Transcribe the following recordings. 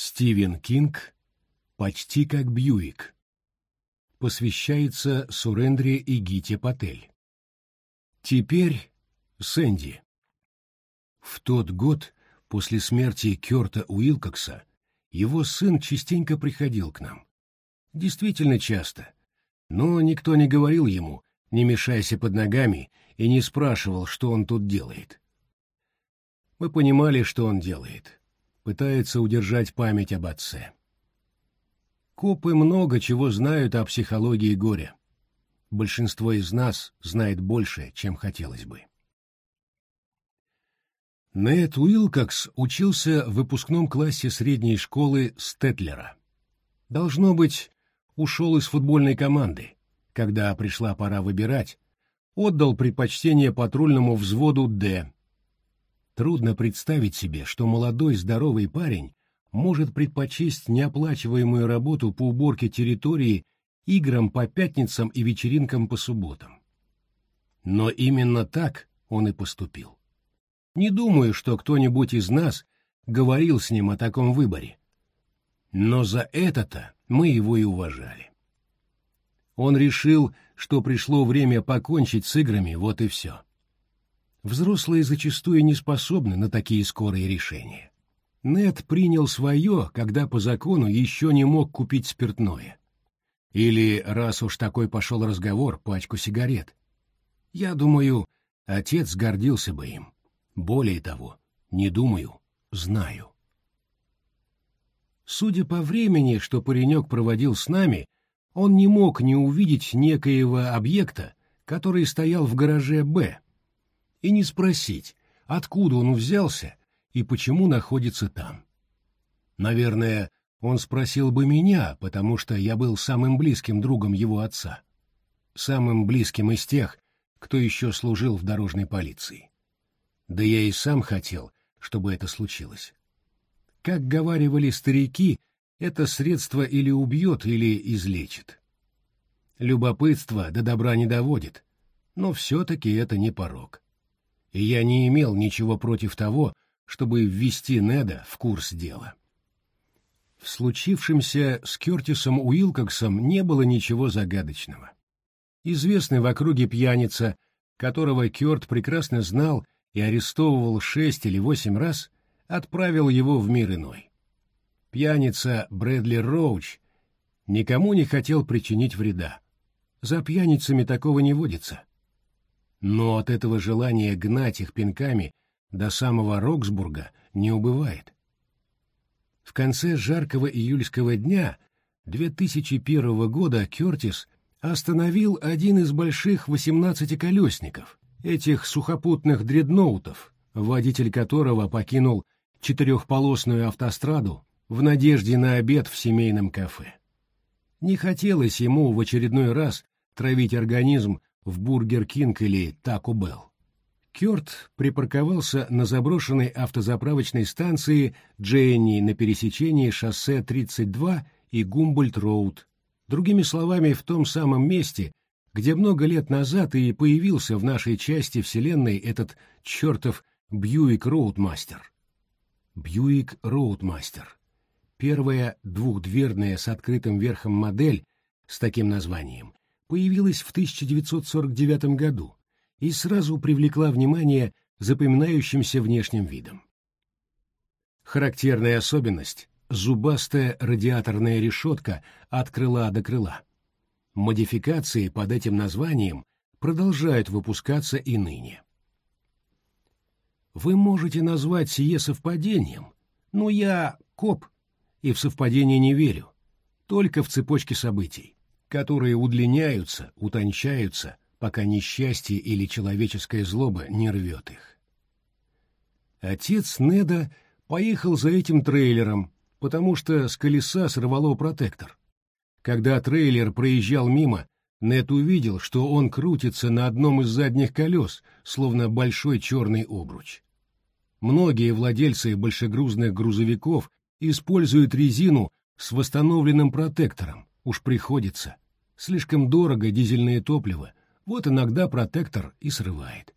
Стивен Кинг «Почти как Бьюик» посвящается Сурендре и Гите Патель. Теперь Сэнди. В тот год, после смерти Кёрта Уилкокса, его сын частенько приходил к нам. Действительно часто. Но никто не говорил ему «не мешайся под ногами» и не спрашивал, что он тут делает. Мы понимали, что он делает. Пытается удержать память об отце. Копы много чего знают о психологии горя. Большинство из нас знает больше, чем хотелось бы. Нед Уилкокс учился в выпускном классе средней школы Стетлера. Должно быть, ушел из футбольной команды. Когда пришла пора выбирать, отдал предпочтение патрульному взводу «Д». Трудно представить себе, что молодой здоровый парень может предпочесть неоплачиваемую работу по уборке территории играм по пятницам и вечеринкам по субботам. Но именно так он и поступил. Не думаю, что кто-нибудь из нас говорил с ним о таком выборе. Но за это-то мы его и уважали. Он решил, что пришло время покончить с играми, вот и все. Взрослые зачастую не способны на такие скорые решения. Нед принял свое, когда по закону еще не мог купить спиртное. Или, раз уж такой пошел разговор, пачку сигарет. Я думаю, отец гордился бы им. Более того, не думаю, знаю. Судя по времени, что паренек проводил с нами, он не мог не увидеть некоего объекта, который стоял в гараже «Б», и не спросить, откуда он взялся и почему находится там. Наверное, он спросил бы меня, потому что я был самым близким другом его отца. Самым близким из тех, кто еще служил в дорожной полиции. Да я и сам хотел, чтобы это случилось. Как говаривали старики, это средство или убьет, или излечит. Любопытство до добра не доводит, но все-таки это не порог. И я не имел ничего против того, чтобы ввести Неда в курс дела. В случившемся с Кертисом Уилкоксом не было ничего загадочного. Известный в округе пьяница, которого Кёрт прекрасно знал и арестовывал шесть или восемь раз, отправил его в мир иной. Пьяница Брэдли Роуч никому не хотел причинить вреда. За пьяницами такого не водится. Но от этого желания гнать их пинками до самого Роксбурга не убывает. В конце жаркого июльского дня 2001 года Кертис остановил один из больших восемнадцатиколесников, этих сухопутных дредноутов, водитель которого покинул четырехполосную автостраду в надежде на обед в семейном кафе. Не хотелось ему в очередной раз травить организм в Burger King или Taco Bell. Кёрт припарковался на заброшенной автозаправочной станции Дженни на пересечении шоссе 32 и Гумбольд-Роуд, другими словами, в том самом месте, где много лет назад и появился в нашей части вселенной этот чертов Бьюик Роудмастер. Бьюик Роудмастер. Первая двухдверная с открытым верхом модель с таким названием появилась в 1949 году и сразу привлекла внимание запоминающимся внешним видом. Характерная особенность – зубастая радиаторная решетка от крыла до крыла. Модификации под этим названием продолжают выпускаться и ныне. Вы можете назвать сие совпадением, но я коп и в совпадение не верю, только в цепочке событий, которые удлиняются, утончаются – пока несчастье или человеческая злоба не рвет их. Отец Неда поехал за этим трейлером, потому что с колеса сорвало протектор. Когда трейлер проезжал мимо, Нед увидел, что он крутится на одном из задних колес, словно большой черный обруч. Многие владельцы большегрузных грузовиков используют резину с восстановленным протектором, уж приходится. Слишком дорого дизельное топливо, вот иногда протектор и срывает.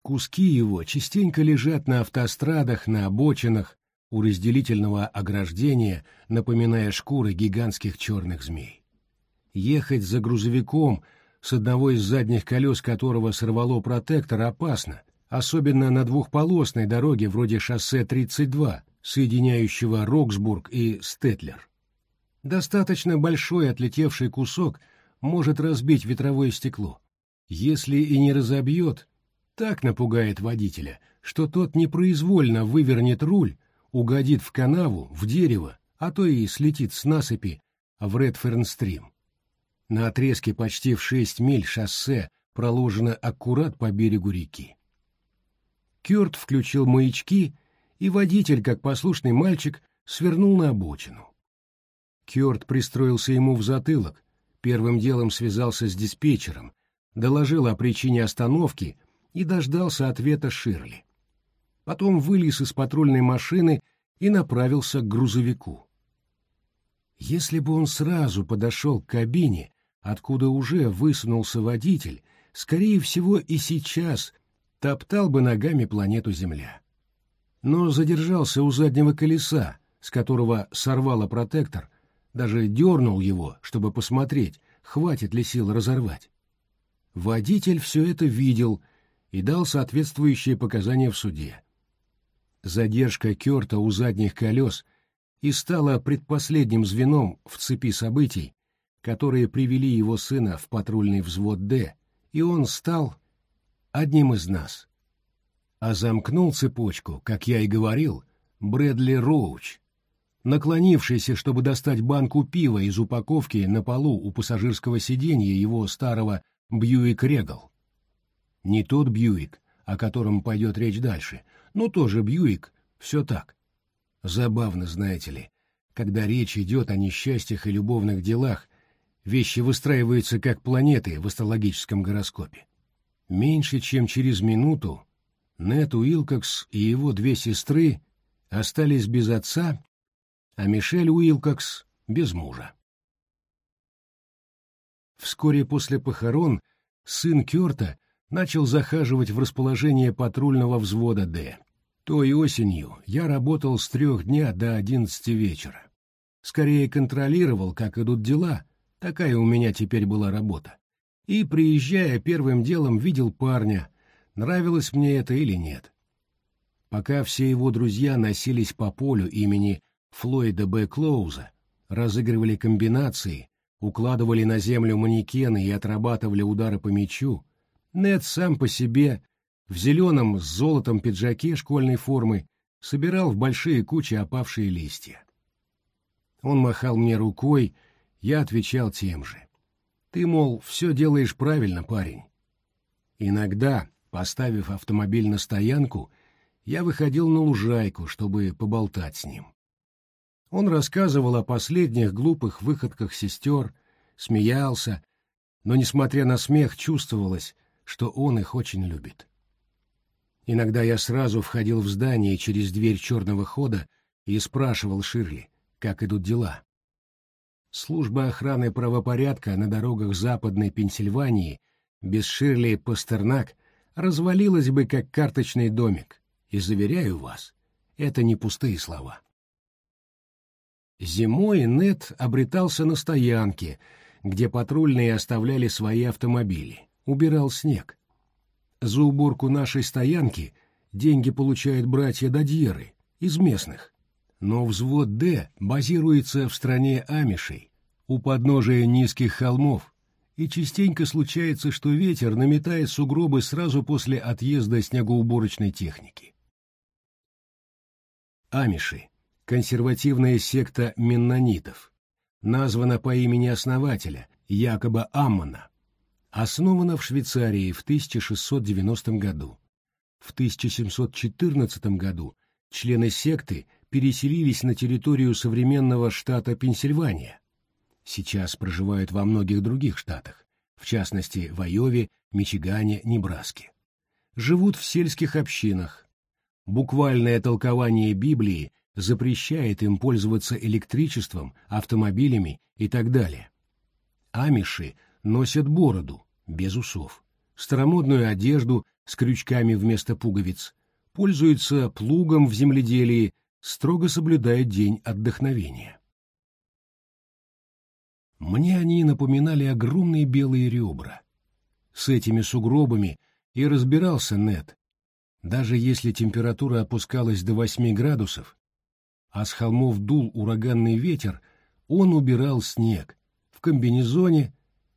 Куски его частенько лежат на автострадах, на обочинах, у разделительного ограждения, напоминая шкуры гигантских черных змей. Ехать за грузовиком, с одного из задних колес которого сорвало протектор, опасно, особенно на двухполосной дороге вроде шоссе 32, соединяющего Роксбург и Стетлер. Достаточно большой отлетевший кусок может разбить ветровое стекло. Если и не разобьет, так напугает водителя, что тот непроизвольно вывернет руль, угодит в канаву, в дерево, а то и слетит с насыпи в Редфернстрим. На отрезке почти в шесть миль шоссе проложено аккурат по берегу реки. Кёрт включил маячки, и водитель, как послушный мальчик, свернул на обочину. Кёрт пристроился ему в затылок, первым делом связался с диспетчером, доложил о причине остановки и дождался ответа Ширли. Потом вылез из патрульной машины и направился к грузовику. Если бы он сразу подошел к кабине, откуда уже высунулся водитель, скорее всего и сейчас топтал бы ногами планету Земля. Но задержался у заднего колеса, с которого сорвало протектор, даже дернул его, чтобы посмотреть, хватит ли сил разорвать. Водитель все это видел и дал соответствующие показания в суде. Задержка Керта у задних колес и стала предпоследним звеном в цепи событий, которые привели его сына в патрульный взвод «Д», и он стал одним из нас. А замкнул цепочку, как я и говорил, Брэдли Роуч, наклонившийся, чтобы достать банку пива из упаковки на полу у пассажирского сиденья его старого Бьюик Регал. Не тот Бьюик, о котором пойдет речь дальше, но тоже Бьюик, все так. Забавно, знаете ли, когда речь идет о несчастьях и любовных делах, вещи выстраиваются как планеты в астрологическом гороскопе. Меньше чем через минуту Нет Уилкокс и его две сестры остались без отца, а Мишель Уилкокс — без мужа. Вскоре после похорон сын Кёрта начал захаживать в расположение патрульного взвода «Д». Той осенью я работал с трех дня до одиннадцати вечера. Скорее контролировал, как идут дела, такая у меня теперь была работа и, приезжая, первым делом видел парня, нравилось мне это или нет. Пока все его друзья носились по полю имени Флойда Б. Клоуза, разыгрывали комбинации, укладывали на землю манекены и отрабатывали удары по мячу, Нед сам по себе в зеленом с золотом пиджаке школьной формы собирал в большие кучи опавшие листья. Он махал мне рукой, я отвечал тем же. Ты, мол, все делаешь правильно, парень. Иногда, поставив автомобиль на стоянку, я выходил на лужайку, чтобы поболтать с ним. Он рассказывал о последних глупых выходках сестер, смеялся, но, несмотря на смех, чувствовалось, что он их очень любит. Иногда я сразу входил в здание через дверь черного хода и спрашивал Ширли, как идут дела. Служба охраны правопорядка на дорогах Западной Пенсильвании без Ширли Пастернак развалилась бы как карточный домик, и, заверяю вас, это не пустые слова. Зимой Нет обретался на стоянке, где патрульные оставляли свои автомобили, убирал снег. За уборку нашей стоянки деньги получают братья Дадьеры из местных, но взвод «Д» базируется в стране Амишей, у подножия низких холмов, и частенько случается, что ветер наметает сугробы сразу после отъезда снегоуборочной техники. Амиши — консервативная секта меннонитов, названа по имени основателя, Якоба Аммана, основана в Швейцарии в 1690 году. В 1714 году члены секты переселились на территорию современного штата Пенсильвания. Сейчас проживают во многих других штатах, в частности в Айове, Мичигане, Небраске. Живут в сельских общинах. Буквальное толкование Библии запрещает им пользоваться электричеством, автомобилями и так далее. Амиши носят бороду, без усов, старомодную одежду с крючками вместо пуговиц, пользуются плугом в земледелии, строго соблюдая день отдохновения. Мне они напоминали огромные белые ребра. С этими сугробами и разбирался Нет. Даже если температура опускалась до 8 градусов, а с холмов дул ураганный ветер, он убирал снег в комбинезоне,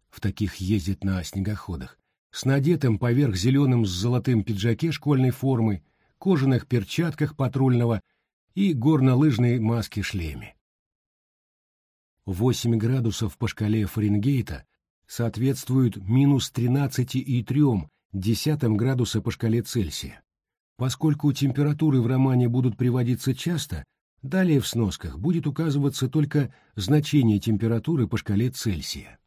в таких ездит на снегоходах, с надетым поверх зеленым с золотым пиджаке школьной формы, кожаных перчатках патрульного и горнолыжной маске-шлеме. 8 градусов по шкале Фаренгейта соответствуют минус 13,3 десятым градуса по шкале Цельсия. Поскольку температуры в романе будут приводиться часто, далее в сносках будет указываться только значение температуры по шкале Цельсия.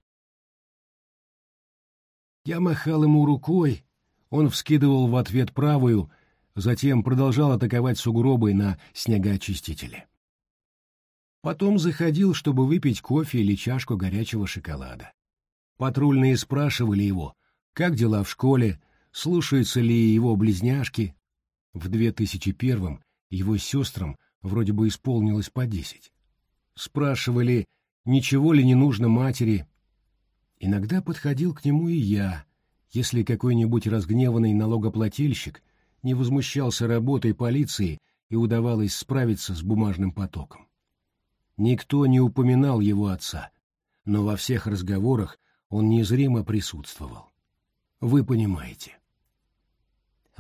Я махал ему рукой, он вскидывал в ответ правую, затем продолжал атаковать сугробы на снегоочистителе. Потом заходил, чтобы выпить кофе или чашку горячего шоколада. Патрульные спрашивали его, как дела в школе, слушаются ли его близняшки. В 2001-м его сестрам вроде бы исполнилось по десять. Спрашивали, ничего ли не нужно матери, Иногда подходил к нему и я, если какой-нибудь разгневанный налогоплательщик не возмущался работой полиции и удавалось справиться с бумажным потоком. Никто не упоминал его отца, но во всех разговорах он незримо присутствовал. Вы понимаете.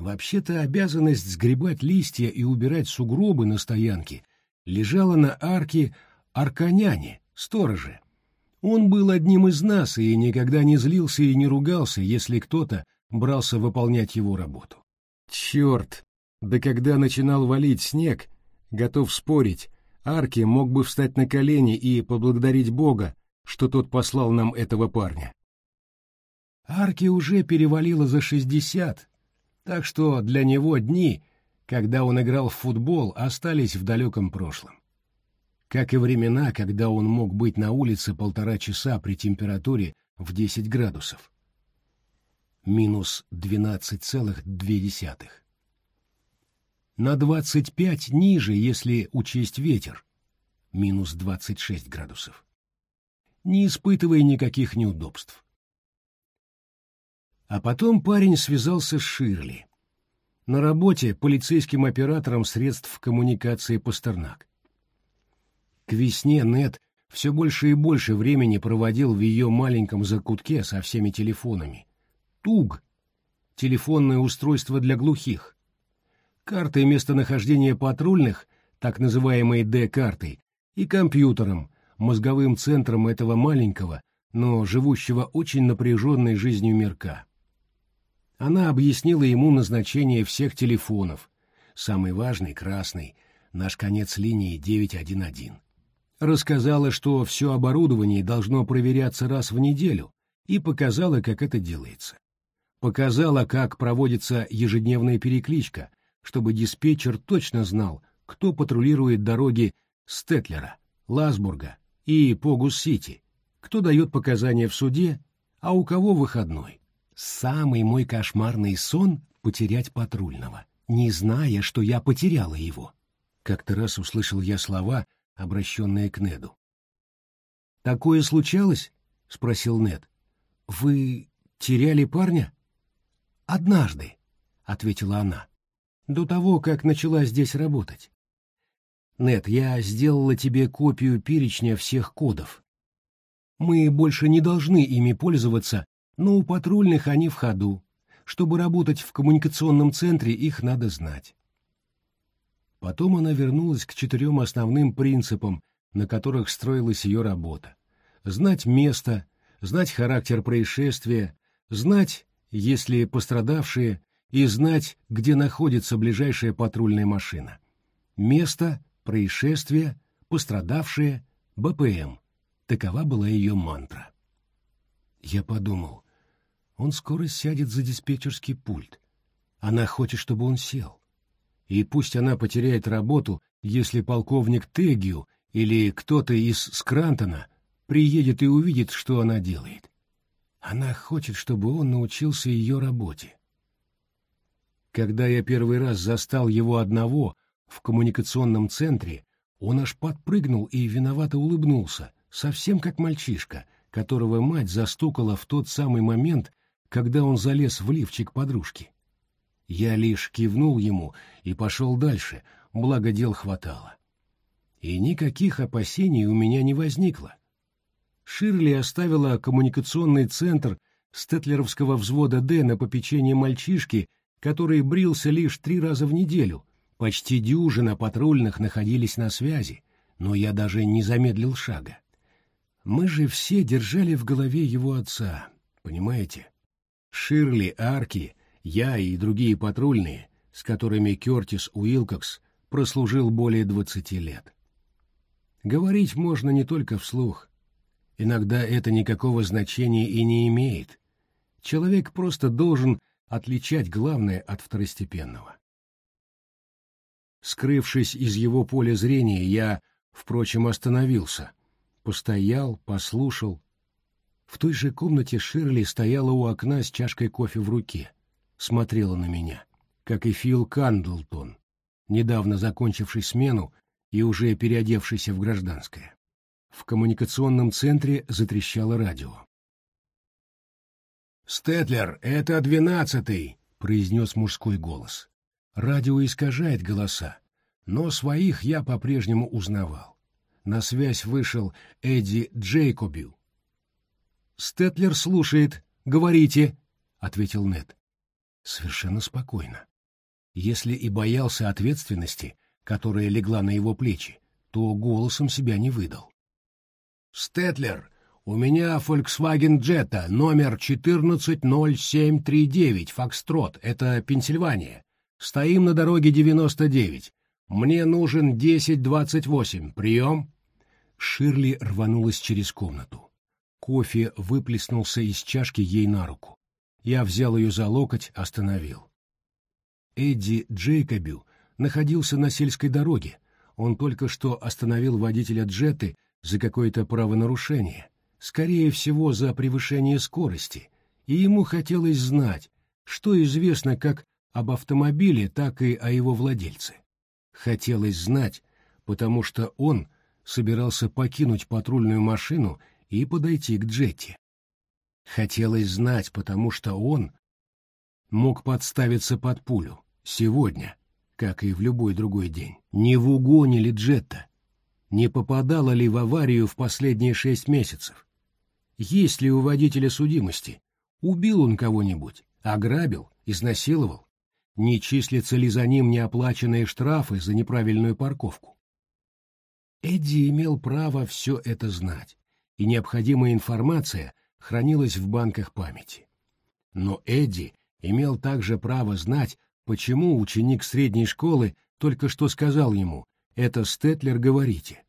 Вообще-то обязанность сгребать листья и убирать сугробы на стоянке лежала на арке Арканяне, стороже, он был одним из нас и никогда не злился и не ругался, если кто-то брался выполнять его работу. Черт! Да когда начинал валить снег, готов спорить, Арки мог бы встать на колени и поблагодарить Бога, что тот послал нам этого парня. Арки уже перевалило за шестьдесят, так что для него дни, когда он играл в футбол, остались в далеком прошлом как и времена, когда он мог быть на улице полтора часа при температуре в 10 градусов. Минус 12,2. На 25 ниже, если учесть ветер. Минус 26 градусов. Не испытывая никаких неудобств. А потом парень связался с Ширли. На работе полицейским оператором средств коммуникации Пастернак. К весне Нет все больше и больше времени проводил в ее маленьком закутке со всеми телефонами. ТУГ — телефонное устройство для глухих. Картой местонахождения патрульных, так называемой Д-картой, и компьютером, мозговым центром этого маленького, но живущего очень напряженной жизнью мирка. Она объяснила ему назначение всех телефонов. Самый важный — красный, наш конец линии 911 рассказала, что все оборудование должно проверяться раз в неделю, и показала, как это делается. Показала, как проводится ежедневная перекличка, чтобы диспетчер точно знал, кто патрулирует дороги Стетлера, Ласбурга и Погус-Сити, кто дает показания в суде, а у кого выходной. Самый мой кошмарный сон — потерять патрульного, не зная, что я потеряла его. Как-то раз услышал я слова — обращенные к Неду. «Такое случалось?» — спросил Нед. «Вы теряли парня?» «Однажды», — ответила она, — «до того, как начала здесь работать». «Нед, я сделала тебе копию перечня всех кодов. Мы больше не должны ими пользоваться, но у патрульных они в ходу. Чтобы работать в коммуникационном центре, их надо знать. Потом она вернулась к четырем основным принципам, на которых строилась ее работа. Знать место, знать характер происшествия, знать, если пострадавшие, и знать, где находится ближайшая патрульная машина. Место, происшествие, пострадавшие, БПМ. Такова была ее мантра. Я подумал, он скоро сядет за диспетчерский пульт. Она хочет, чтобы он сел и пусть она потеряет работу, если полковник Тегью или кто-то из Скрантона приедет и увидит, что она делает. Она хочет, чтобы он научился ее работе. Когда я первый раз застал его одного в коммуникационном центре, он аж подпрыгнул и виновато улыбнулся, совсем как мальчишка, которого мать застукала в тот самый момент, когда он залез в лифчик подружки. Я лишь кивнул ему и пошел дальше, благо дел хватало. И никаких опасений у меня не возникло. Ширли оставила коммуникационный центр стетлеровского взвода «Д» на попечение мальчишки, который брился лишь три раза в неделю. Почти дюжина патрульных находились на связи, но я даже не замедлил шага. Мы же все держали в голове его отца, понимаете? Ширли, Арки, я и другие патрульные, с которыми Кертис Уилкокс прослужил более двадцати лет. Говорить можно не только вслух. Иногда это никакого значения и не имеет. Человек просто должен отличать главное от второстепенного. Скрывшись из его поля зрения, я, впрочем, остановился, постоял, послушал. В той же комнате Ширли стояла у окна с чашкой кофе в руке, смотрела на меня, как и Фил Кандлтон, недавно закончивший смену и уже переодевшийся в гражданское. В коммуникационном центре затрещало радио. «Стетлер, это двенадцатый!» — произнес мужской голос. Радио искажает голоса, но своих я по-прежнему узнавал. На связь вышел Эдди Джейкобю. «Стетлер слушает. Говорите», — ответил Нед. Совершенно спокойно. Если и боялся ответственности, которая легла на его плечи, то голосом себя не выдал. «Стетлер, у меня Volkswagen Jetta, номер 140739, Фокстрот, это Пенсильвания. Стоим на дороге 99. Мне нужен 1028. Прием?» Ширли рванулась через комнату. Кофе выплеснулся из чашки ей на руку. Я взял ее за локоть, остановил. Эдди Джейкобю находился на сельской дороге. Он только что остановил водителя джеты за какое-то правонарушение, скорее всего, за превышение скорости, и ему хотелось знать, что известно как об автомобиле, так и о его владельце. Хотелось знать, потому что он собирался покинуть патрульную машину и подойти к Джетти. Хотелось знать, потому что он мог подставиться под пулю сегодня, как и в любой другой день. Не в угоне ли Джетта? Не попадала ли в аварию в последние шесть месяцев? Есть ли у водителя судимости? Убил он кого-нибудь? Ограбил? Изнасиловал? Не числятся ли за ним неоплаченные штрафы за неправильную парковку? Эдди имел право все это знать, и необходимая информация хранилась в банках памяти. Но Эдди имел также право знать, Почему ученик средней школы только что сказал ему «Это Стетлер, говорите»?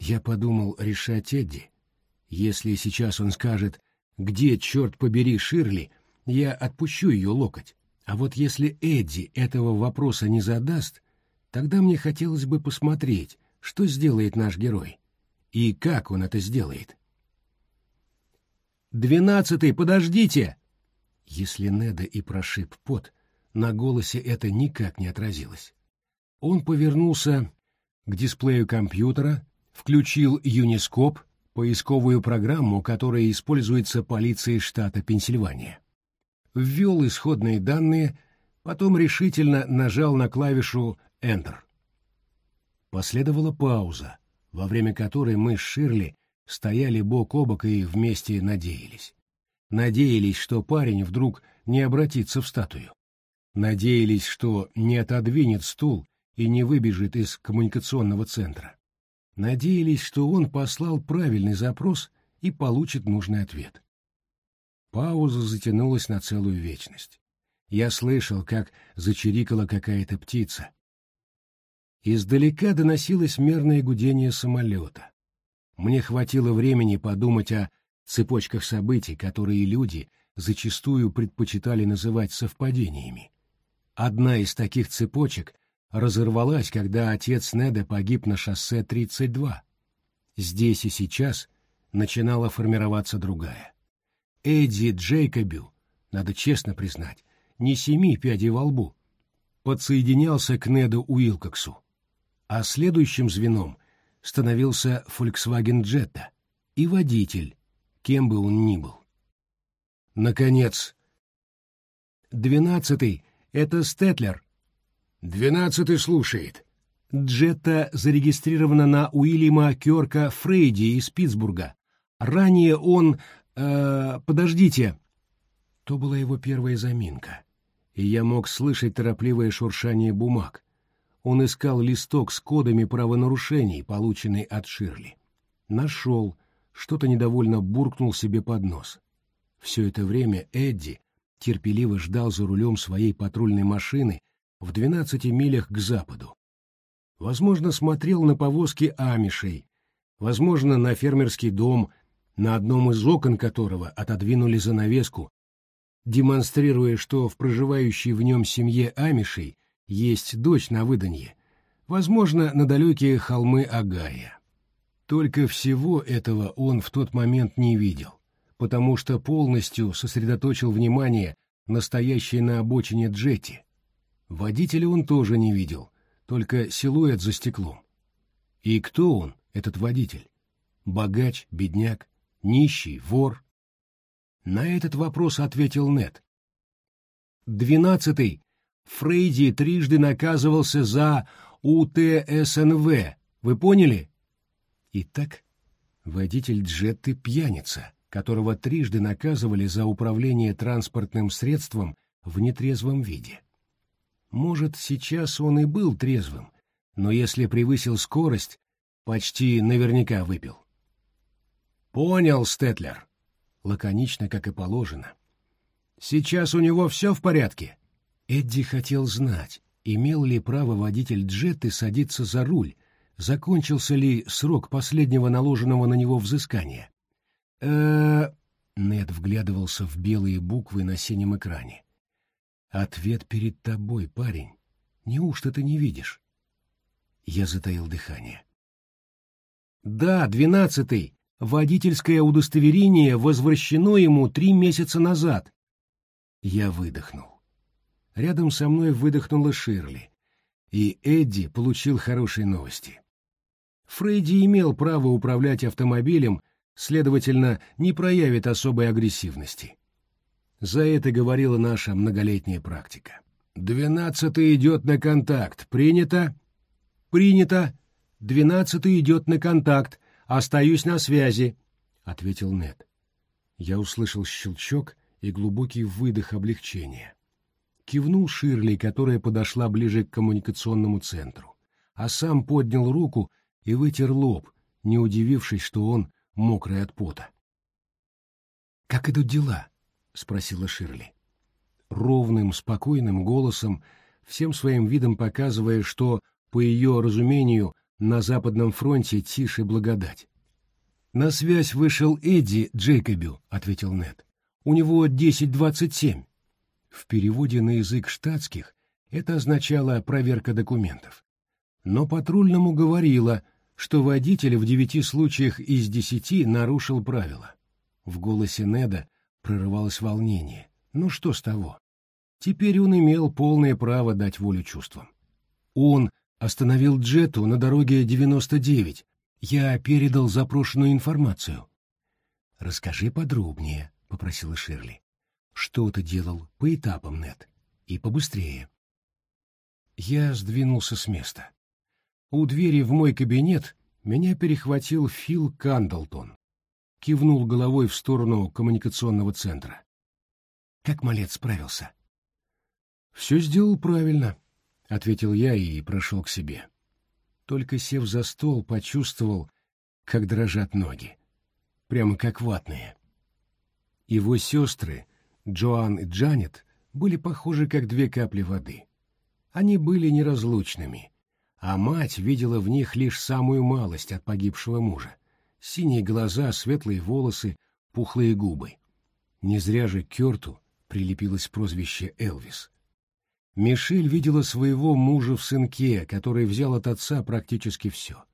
Я подумал решать Эдди. Если сейчас он скажет «Где, черт побери, Ширли?», я отпущу ее локоть. А вот если Эдди этого вопроса не задаст, тогда мне хотелось бы посмотреть, что сделает наш герой и как он это сделает. «Двенадцатый, подождите!» Если Неда и прошиб пот, на голосе это никак не отразилось. Он повернулся к дисплею компьютера, включил Юнископ, поисковую программу, которая используется полицией штата Пенсильвания. Ввел исходные данные, потом решительно нажал на клавишу Enter. Последовала пауза, во время которой мы с Ширли стояли бок о бок и вместе надеялись. Надеялись, что парень вдруг не обратится в статую. Надеялись, что не отодвинет стул и не выбежит из коммуникационного центра. Надеялись, что он послал правильный запрос и получит нужный ответ. Пауза затянулась на целую вечность. Я слышал, как зачирикала какая-то птица. Издалека доносилось мерное гудение самолета. Мне хватило времени подумать о цепочках событий, которые люди зачастую предпочитали называть совпадениями. Одна из таких цепочек разорвалась, когда отец Неда погиб на шоссе 32. Здесь и сейчас начинала формироваться другая. Эдди Джейкобю, надо честно признать, не семи пядей во лбу. подсоединялся к Неду Уилкоксу, а следующим звеном становился Volkswagen Jetta и водитель, кем бы он ни был. Наконец, двенадцатый — это Стетлер. Двенадцатый слушает. Джетта зарегистрирована на Уильяма Кёрка Фрейди из Питтсбурга. Ранее он... Э, подождите. То была его первая заминка, и я мог слышать торопливое шуршание бумаг. Он искал листок с кодами правонарушений, полученный от Ширли. Нашел, что-то недовольно буркнул себе под нос. Все это время Эдди терпеливо ждал за рулем своей патрульной машины в двенадцати милях к западу. Возможно, смотрел на повозки амишей, возможно, на фермерский дом, на одном из окон которого отодвинули занавеску, демонстрируя, что в проживающей в нем семье амишей есть дочь на выданье, возможно, на далекие холмы Агая. Только всего этого он в тот момент не видел, потому что полностью сосредоточил внимание на стоящей на обочине Джетти. Водителя он тоже не видел, только силуэт за стеклом. И кто он, этот водитель? Богач, бедняк, нищий, вор? На этот вопрос ответил Нет. Двенадцатый. Фрейди трижды наказывался за УТСНВ. Вы поняли? Итак, водитель Джетты пьяница, которого трижды наказывали за управление транспортным средством в нетрезвом виде. Может, сейчас он и был трезвым, но если превысил скорость, почти наверняка выпил. «Понял, Стетлер», — лаконично, как и положено. «Сейчас у него все в порядке?» Эдди хотел знать, имел ли право водитель джетты садиться за руль, закончился ли срок последнего наложенного на него взыскания. э Нед вглядывался в белые буквы на синем экране. Ответ перед тобой, парень. Неужто ты не видишь? Я затаил дыхание. Да, двенадцатый. Водительское удостоверение возвращено ему три месяца назад. Я выдохнул. Рядом со мной выдохнула Ширли. И Эдди получил хорошие новости. Фрейди имел право управлять автомобилем, следовательно, не проявит особой агрессивности. За это говорила наша многолетняя практика. «Двенадцатый идет на контакт. Принято?» «Принято. Двенадцатый идет на контакт. Остаюсь на связи», — ответил Нед. Я услышал щелчок и глубокий выдох облегчения. Кивнул Ширли, которая подошла ближе к коммуникационному центру, а сам поднял руку и вытер лоб, не удивившись, что он мокрый от пота. «Как идут дела?» — спросила Ширли. Ровным, спокойным голосом, всем своим видом показывая, что, по ее разумению, на Западном фронте тише благодать. «На связь вышел Эдди Джейкобю», — ответил Нед. «У него 10.27». В переводе на язык штатских это означало проверка документов. Но патрульному говорило, что водитель в девяти случаях из десяти нарушил правила. В голосе Неда прорывалось волнение. Ну что с того? Теперь он имел полное право дать волю чувствам. Он остановил Джету на дороге 99. Я передал запрошенную информацию. «Расскажи подробнее», — попросила Ширли. «Что ты делал по этапам, Нет, и побыстрее». Я сдвинулся с места. У двери в мой кабинет меня перехватил Фил Кандлтон кивнул головой в сторону коммуникационного центра. Как малец справился? «Все сделал правильно», — ответил я и прошел к себе. Только сев за стол, почувствовал, как дрожат ноги. Прямо как ватные. Его сестры, Джоан и Джанет, были похожи, как две капли воды. Они были неразлучными, а мать видела в них лишь самую малость от погибшего мужа синие глаза, светлые волосы, пухлые губы. Не зря же Керту прилепилось прозвище Элвис. Мишель видела своего мужа в сынке, который взял от отца практически все.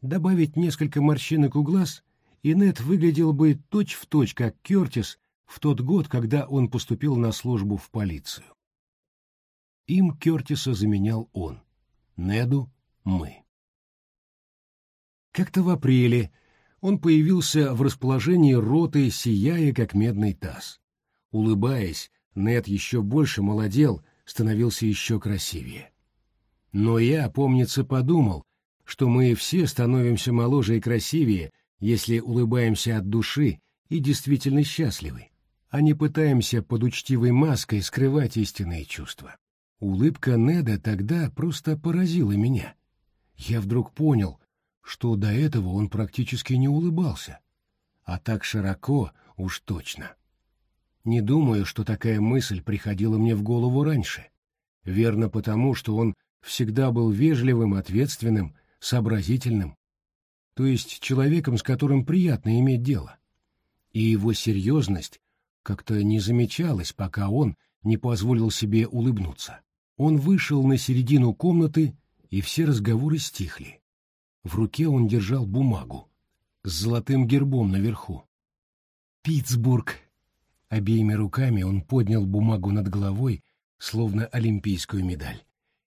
Добавить несколько морщинок у глаз, и Нет выглядел бы точь-в-точь, точь, как Кертис в тот год, когда он поступил на службу в полицию. Им Кертиса заменял он, Неду — мы. Как-то в апреле он появился в расположении роты, сияя, как медный таз. Улыбаясь, Нед еще больше молодел, становился еще красивее. Но я, помнится, подумал, что мы все становимся моложе и красивее, если улыбаемся от души и действительно счастливы, а не пытаемся под учтивой маской скрывать истинные чувства. Улыбка Неда тогда просто поразила меня. Я вдруг понял, что до этого он практически не улыбался, а так широко уж точно. Не думаю, что такая мысль приходила мне в голову раньше. Верно потому, что он всегда был вежливым, ответственным, сообразительным, то есть человеком, с которым приятно иметь дело. И его серьезность как-то не замечалась, пока он не позволил себе улыбнуться. Он вышел на середину комнаты, и все разговоры стихли. В руке он держал бумагу с золотым гербом наверху. «Питтсбург!» Обеими руками он поднял бумагу над головой, словно олимпийскую медаль.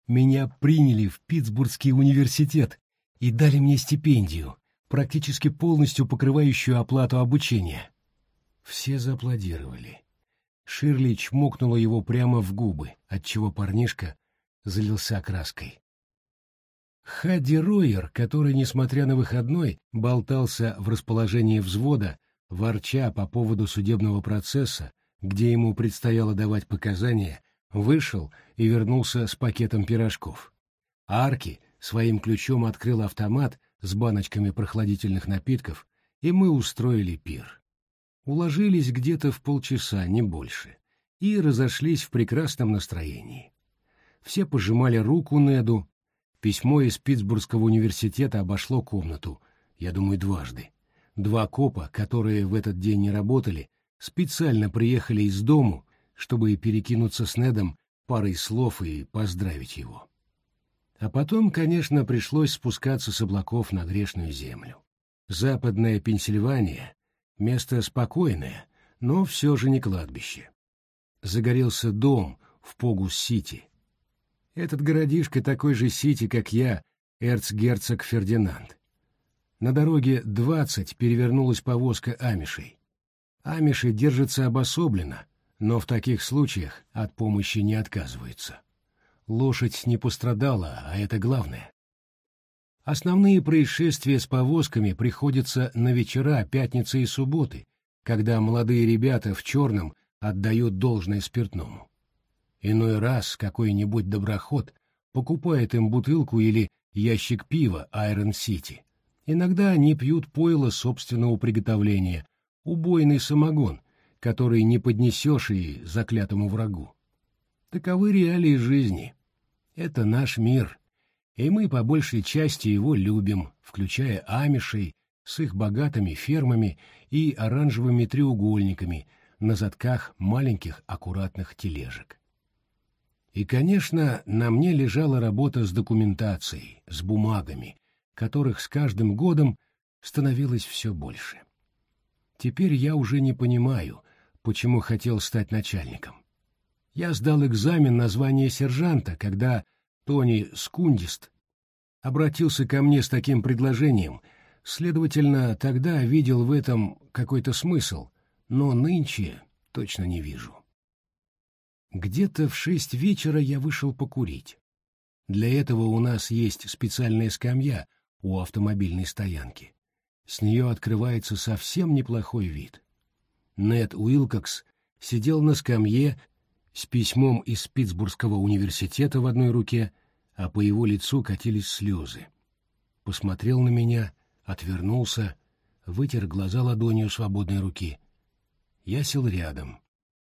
«Меня приняли в Питтсбургский университет и дали мне стипендию, практически полностью покрывающую оплату обучения». Все зааплодировали. Ширли чмокнула его прямо в губы, отчего парнишка залился краской. Хадди Ройер, который, несмотря на выходной, болтался в расположении взвода, ворча по поводу судебного процесса, где ему предстояло давать показания, вышел и вернулся с пакетом пирожков. Арки своим ключом открыл автомат с баночками прохладительных напитков, и мы устроили пир. Уложились где-то в полчаса, не больше, и разошлись в прекрасном настроении. Все пожимали руку Неду. Письмо из Питтсбургского университета обошло комнату, я думаю, дважды. Два копа, которые в этот день не работали, специально приехали из дому, чтобы перекинуться с Недом парой слов и поздравить его. А потом, конечно, пришлось спускаться с облаков на грешную землю. Западная Пенсильвания — место спокойное, но все же не кладбище. Загорелся дом в Погус-Сити. Этот городишко такой же Сити, как я, эрцгерцог Фердинанд. На дороге двадцать перевернулась повозка амишей. Амиши держатся обособленно, но в таких случаях от помощи не отказываются. Лошадь не пострадала, а это главное. Основные происшествия с повозками приходятся на вечера пятницы и субботы, когда молодые ребята в черном отдают должное спиртному. Иной раз какой-нибудь доброход покупает им бутылку или ящик пива Айрон Сити. Иногда они пьют пойло собственного приготовления, убойный самогон, который не поднесешь и заклятому врагу. Таковы реалии жизни. Это наш мир, и мы по большей части его любим, включая амишей с их богатыми фермами и оранжевыми треугольниками на задках маленьких аккуратных тележек. И, конечно, на мне лежала работа с документацией, с бумагами, которых с каждым годом становилось все больше. Теперь я уже не понимаю, почему хотел стать начальником. Я сдал экзамен на звание сержанта, когда Тони Скундист обратился ко мне с таким предложением, следовательно, тогда видел в этом какой-то смысл, но нынче точно не вижу. Где-то в шесть вечера я вышел покурить. Для этого у нас есть специальная скамья у автомобильной стоянки. С нее открывается совсем неплохой вид. Нед Уилкокс сидел на скамье с письмом из Питтсбургского университета в одной руке, а по его лицу катились слезы. Посмотрел на меня, отвернулся, вытер глаза ладонью свободной руки. Я сел рядом.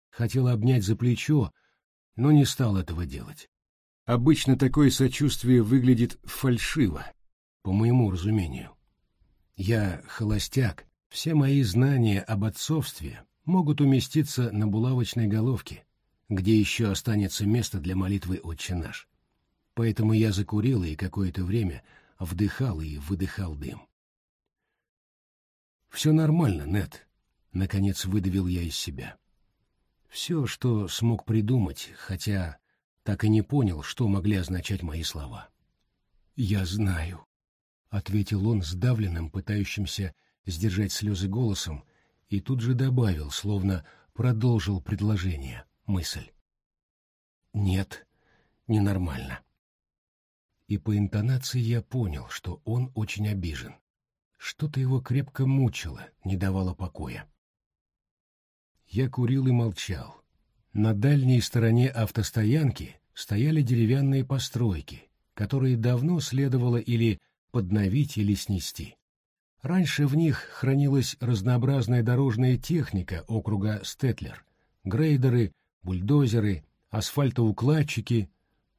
Хотел обнять за плечо, но не стал этого делать. Обычно такое сочувствие выглядит фальшиво, по моему разумению. Я холостяк, все мои знания об отцовстве могут уместиться на булавочной головке, где еще останется место для молитвы «Отче наш». Поэтому я закурил и какое-то время вдыхал и выдыхал дым. «Все нормально, Нет. наконец выдавил я из себя. Все, что смог придумать, хотя так и не понял, что могли означать мои слова. «Я знаю», — ответил он сдавленным, пытающимся сдержать слезы голосом, и тут же добавил, словно продолжил предложение, мысль. «Нет, ненормально». И по интонации я понял, что он очень обижен. Что-то его крепко мучило, не давало покоя. Я курил и молчал. На дальней стороне автостоянки стояли деревянные постройки, которые давно следовало или подновить, или снести. Раньше в них хранилась разнообразная дорожная техника округа Стетлер, грейдеры, бульдозеры, асфальтоукладчики,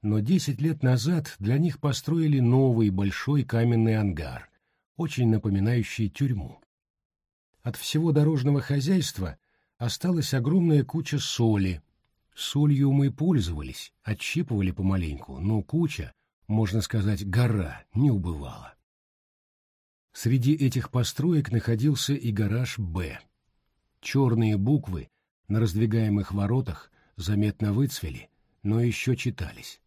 но десять лет назад для них построили новый большой каменный ангар, очень напоминающий тюрьму. От всего дорожного хозяйства осталась огромная куча соли. Солью мы пользовались, отщипывали помаленьку, но куча, можно сказать, гора, не убывала. Среди этих построек находился и гараж «Б». Черные буквы на раздвигаемых воротах заметно выцвели, но еще читались.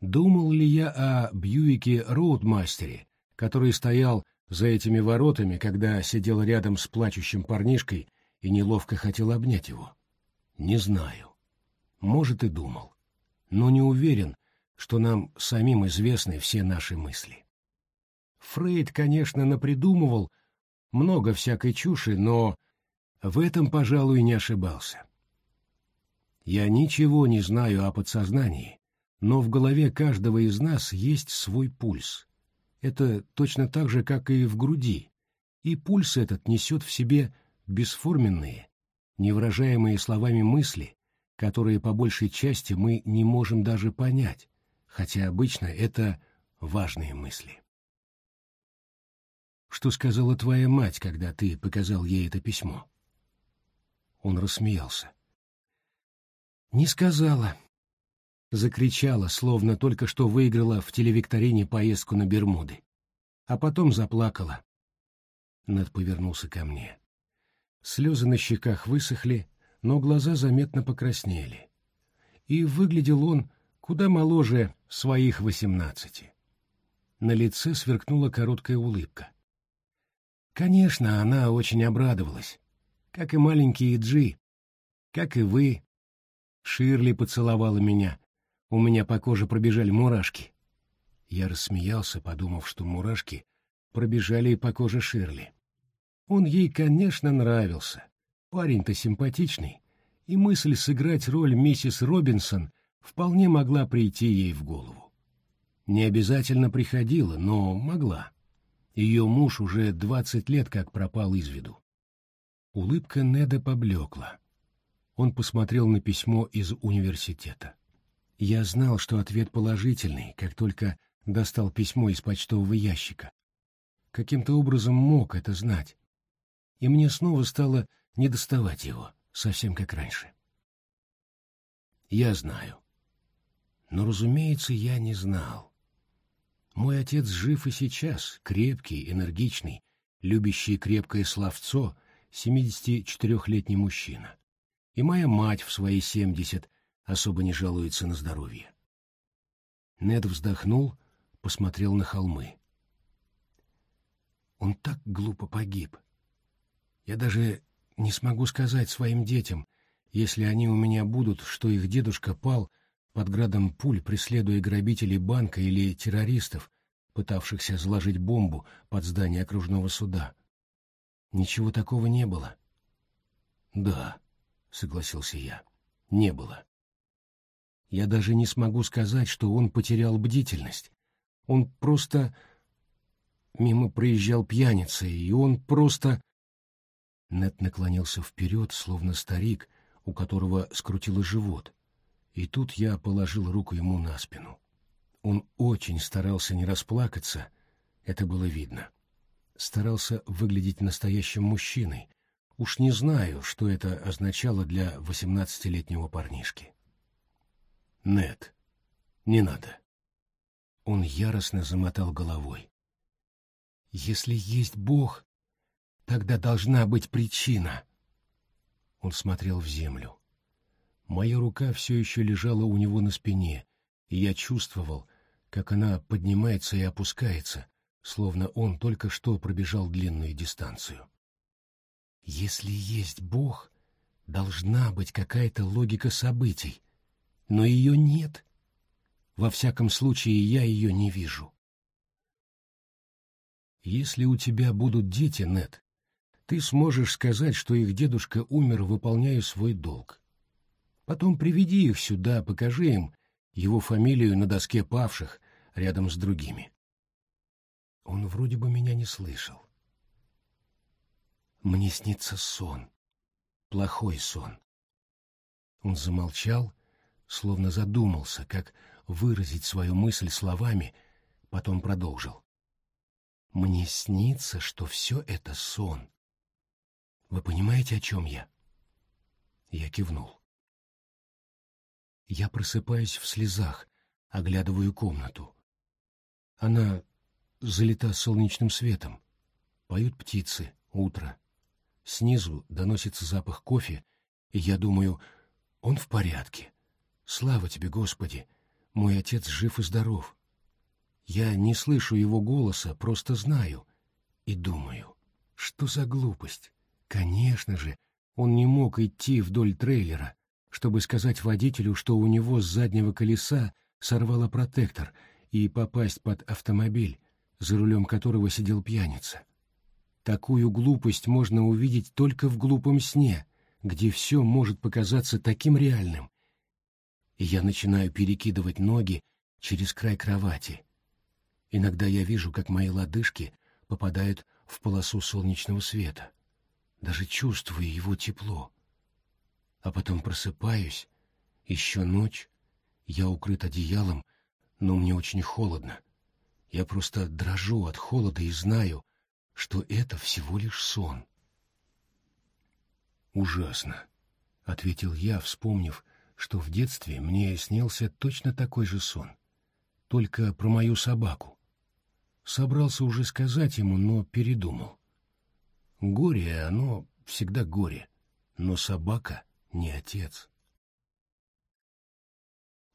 Думал ли я о Бьюике Роудмастере, который стоял за этими воротами, когда сидел рядом с плачущим парнишкой и неловко хотел обнять его? Не знаю. Может, и думал. Но не уверен, что нам самим известны все наши мысли. Фрейд, конечно, напридумывал много всякой чуши, но в этом, пожалуй, не ошибался. Я ничего не знаю о подсознании, но в голове каждого из нас есть свой пульс. Это точно так же, как и в груди, и пульс этот несет в себе бесформенные, невыражаемые словами мысли, которые по большей части мы не можем даже понять, хотя обычно это важные мысли. Что сказала твоя мать, когда ты показал ей это письмо? Он рассмеялся. Не сказала. Закричала, словно только что выиграла в телевикторине поездку на Бермуды. А потом заплакала. Нед повернулся ко мне. Слезы на щеках высохли, но глаза заметно покраснели. И выглядел он куда моложе своих восемнадцати. На лице сверкнула короткая улыбка. Конечно, она очень обрадовалась, как и маленький Иджи, как и вы. Ширли поцеловала меня. У меня по коже пробежали мурашки. Я рассмеялся, подумав, что мурашки пробежали и по коже Ширли. Он ей, конечно, нравился. Парень-то симпатичный, и мысль сыграть роль миссис Робинсон вполне могла прийти ей в голову. Не обязательно приходила, но могла. Ее муж уже двадцать лет как пропал из виду. Улыбка Неда поблекла. Он посмотрел на письмо из университета. Я знал, что ответ положительный, как только достал письмо из почтового ящика. Каким-то образом мог это знать. И мне снова стало недоставать его, совсем как раньше. Я знаю. Но, разумеется, я не знал. Мой отец жив и сейчас, крепкий, энергичный, любящий крепкое словцо, 74-летний мужчина. И моя мать в свои 70 особо не жалуется на здоровье. Нед вздохнул, посмотрел на холмы. Он так глупо погиб. Я даже не смогу сказать своим детям, если они у меня будут, что их дедушка пал под градом пуль, преследуя грабителей банка или террористов, пытавшихся заложить бомбу под здание окружного суда. Ничего такого не было. Да, согласился я, не было. Я даже не смогу сказать, что он потерял бдительность. Он просто... Мимо проезжал пьяница, и он просто... Нет наклонился вперед, словно старик, у которого скрутило живот и тут я положил руку ему на спину. Он очень старался не расплакаться, это было видно. Старался выглядеть настоящим мужчиной. Уж не знаю, что это означало для восемнадцатилетнего парнишки. Нет, не надо. Он яростно замотал головой. Если есть Бог, тогда должна быть причина. Он смотрел в землю. Моя рука все еще лежала у него на спине, и я чувствовал, как она поднимается и опускается, словно он только что пробежал длинную дистанцию. Если есть Бог, должна быть какая-то логика событий, но ее нет. Во всяком случае, я ее не вижу. Если у тебя будут дети, Нет, ты сможешь сказать, что их дедушка умер, выполняя свой долг. Потом приведи их сюда, покажи им его фамилию на доске павших рядом с другими. Он вроде бы меня не слышал. Мне снится сон. Плохой сон. Он замолчал, словно задумался, как выразить свою мысль словами, потом продолжил. Мне снится, что все это сон. Вы понимаете, о чем я? Я кивнул. Я просыпаюсь в слезах, оглядываю комнату. Она залита солнечным светом. Поют птицы, утро. Снизу доносится запах кофе, и я думаю, он в порядке. Слава тебе, Господи! Мой отец жив и здоров. Я не слышу его голоса, просто знаю и думаю. Что за глупость? Конечно же, он не мог идти вдоль трейлера, чтобы сказать водителю, что у него с заднего колеса сорвало протектор и попасть под автомобиль, за рулем которого сидел пьяница. Такую глупость можно увидеть только в глупом сне, где все может показаться таким реальным. И я начинаю перекидывать ноги через край кровати, Иногда я вижу, как мои лодыжки попадают в полосу солнечного света. Даже чувствую его тепло. А потом просыпаюсь, еще ночь, я укрыт одеялом, но мне очень холодно. Я просто дрожу от холода и знаю, что это всего лишь сон. «Ужасно», — ответил я, вспомнив, что в детстве мне снился точно такой же сон, только про мою собаку. Собрался уже сказать ему, но передумал. Горе, оно всегда горе, но собака не отец.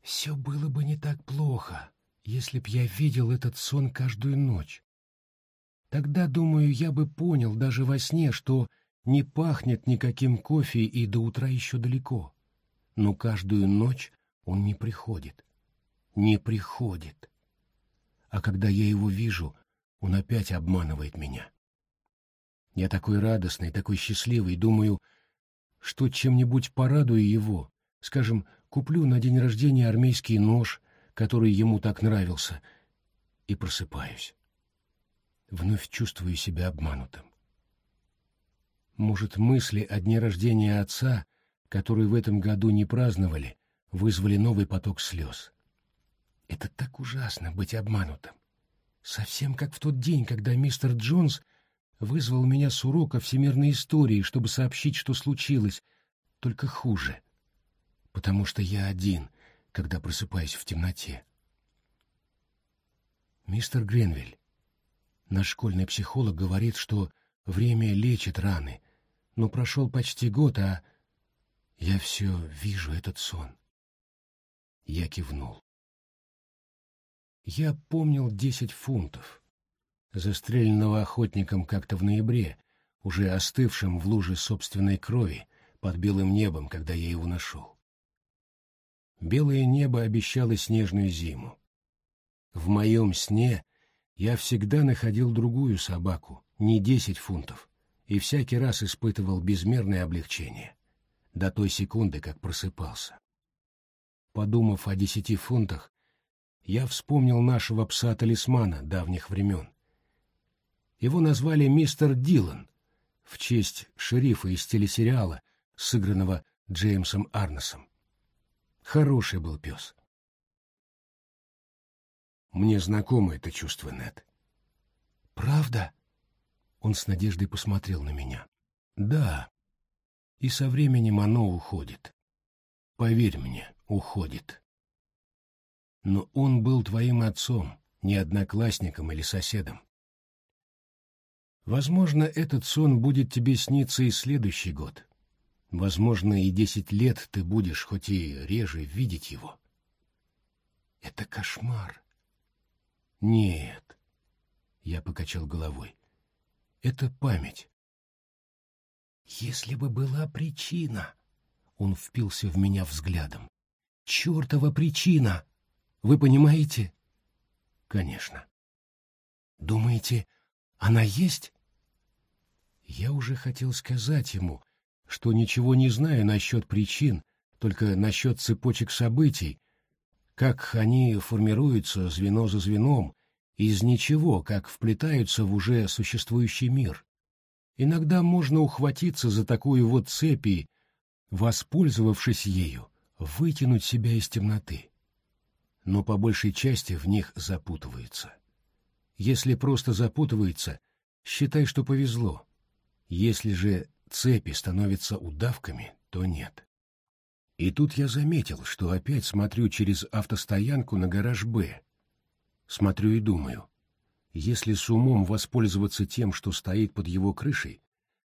Все было бы не так плохо, если б я видел этот сон каждую ночь. Тогда, думаю, я бы понял даже во сне, что не пахнет никаким кофе и до утра еще далеко. Но каждую ночь он не приходит. Не приходит а когда я его вижу, он опять обманывает меня. Я такой радостный, такой счастливый, думаю, что чем-нибудь порадую его, скажем, куплю на день рождения армейский нож, который ему так нравился, и просыпаюсь. Вновь чувствую себя обманутым. Может, мысли о дне рождения отца, который в этом году не праздновали, вызвали новый поток слез. Это так ужасно быть обманутым. Совсем как в тот день, когда мистер Джонс вызвал меня с урока всемирной истории, чтобы сообщить, что случилось, только хуже. Потому что я один, когда просыпаюсь в темноте. Мистер Гренвиль, наш школьный психолог говорит, что время лечит раны, но прошел почти год, а я все вижу этот сон. Я кивнул. Я помнил десять фунтов, застреленного охотником как-то в ноябре, уже остывшим в луже собственной крови под белым небом, когда я его нашел. Белое небо обещало снежную зиму. В моем сне я всегда находил другую собаку, не десять фунтов, и всякий раз испытывал безмерное облегчение, до той секунды, как просыпался. Подумав о десяти фунтах, я вспомнил нашего пса-талисмана давних времен. Его назвали мистер Дилан в честь шерифа из телесериала, сыгранного Джеймсом Арнесом. Хороший был пес. Мне знакомо это чувство, Нед. Правда? Он с надеждой посмотрел на меня. Да. И со временем оно уходит. Поверь мне, уходит но он был твоим отцом, не одноклассником или соседом. Возможно, этот сон будет тебе сниться и следующий год. Возможно, и десять лет ты будешь, хоть и реже, видеть его. Это кошмар. Нет, я покачал головой. Это память. Если бы была причина... Он впился в меня взглядом. Чертова причина! Вы понимаете? Конечно. Думаете, она есть? Я уже хотел сказать ему, что ничего не знаю насчет причин, только насчет цепочек событий, как они формируются звено за звеном, из ничего, как вплетаются в уже существующий мир. Иногда можно ухватиться за такую вот цепь и, воспользовавшись ею, вытянуть себя из темноты. Но по большей части в них запутываются. Если просто запутывается, считай, что повезло. Если же цепи становятся удавками, то нет. И тут я заметил, что опять смотрю через автостоянку на гараж «Б». Смотрю и думаю, если с умом воспользоваться тем, что стоит под его крышей,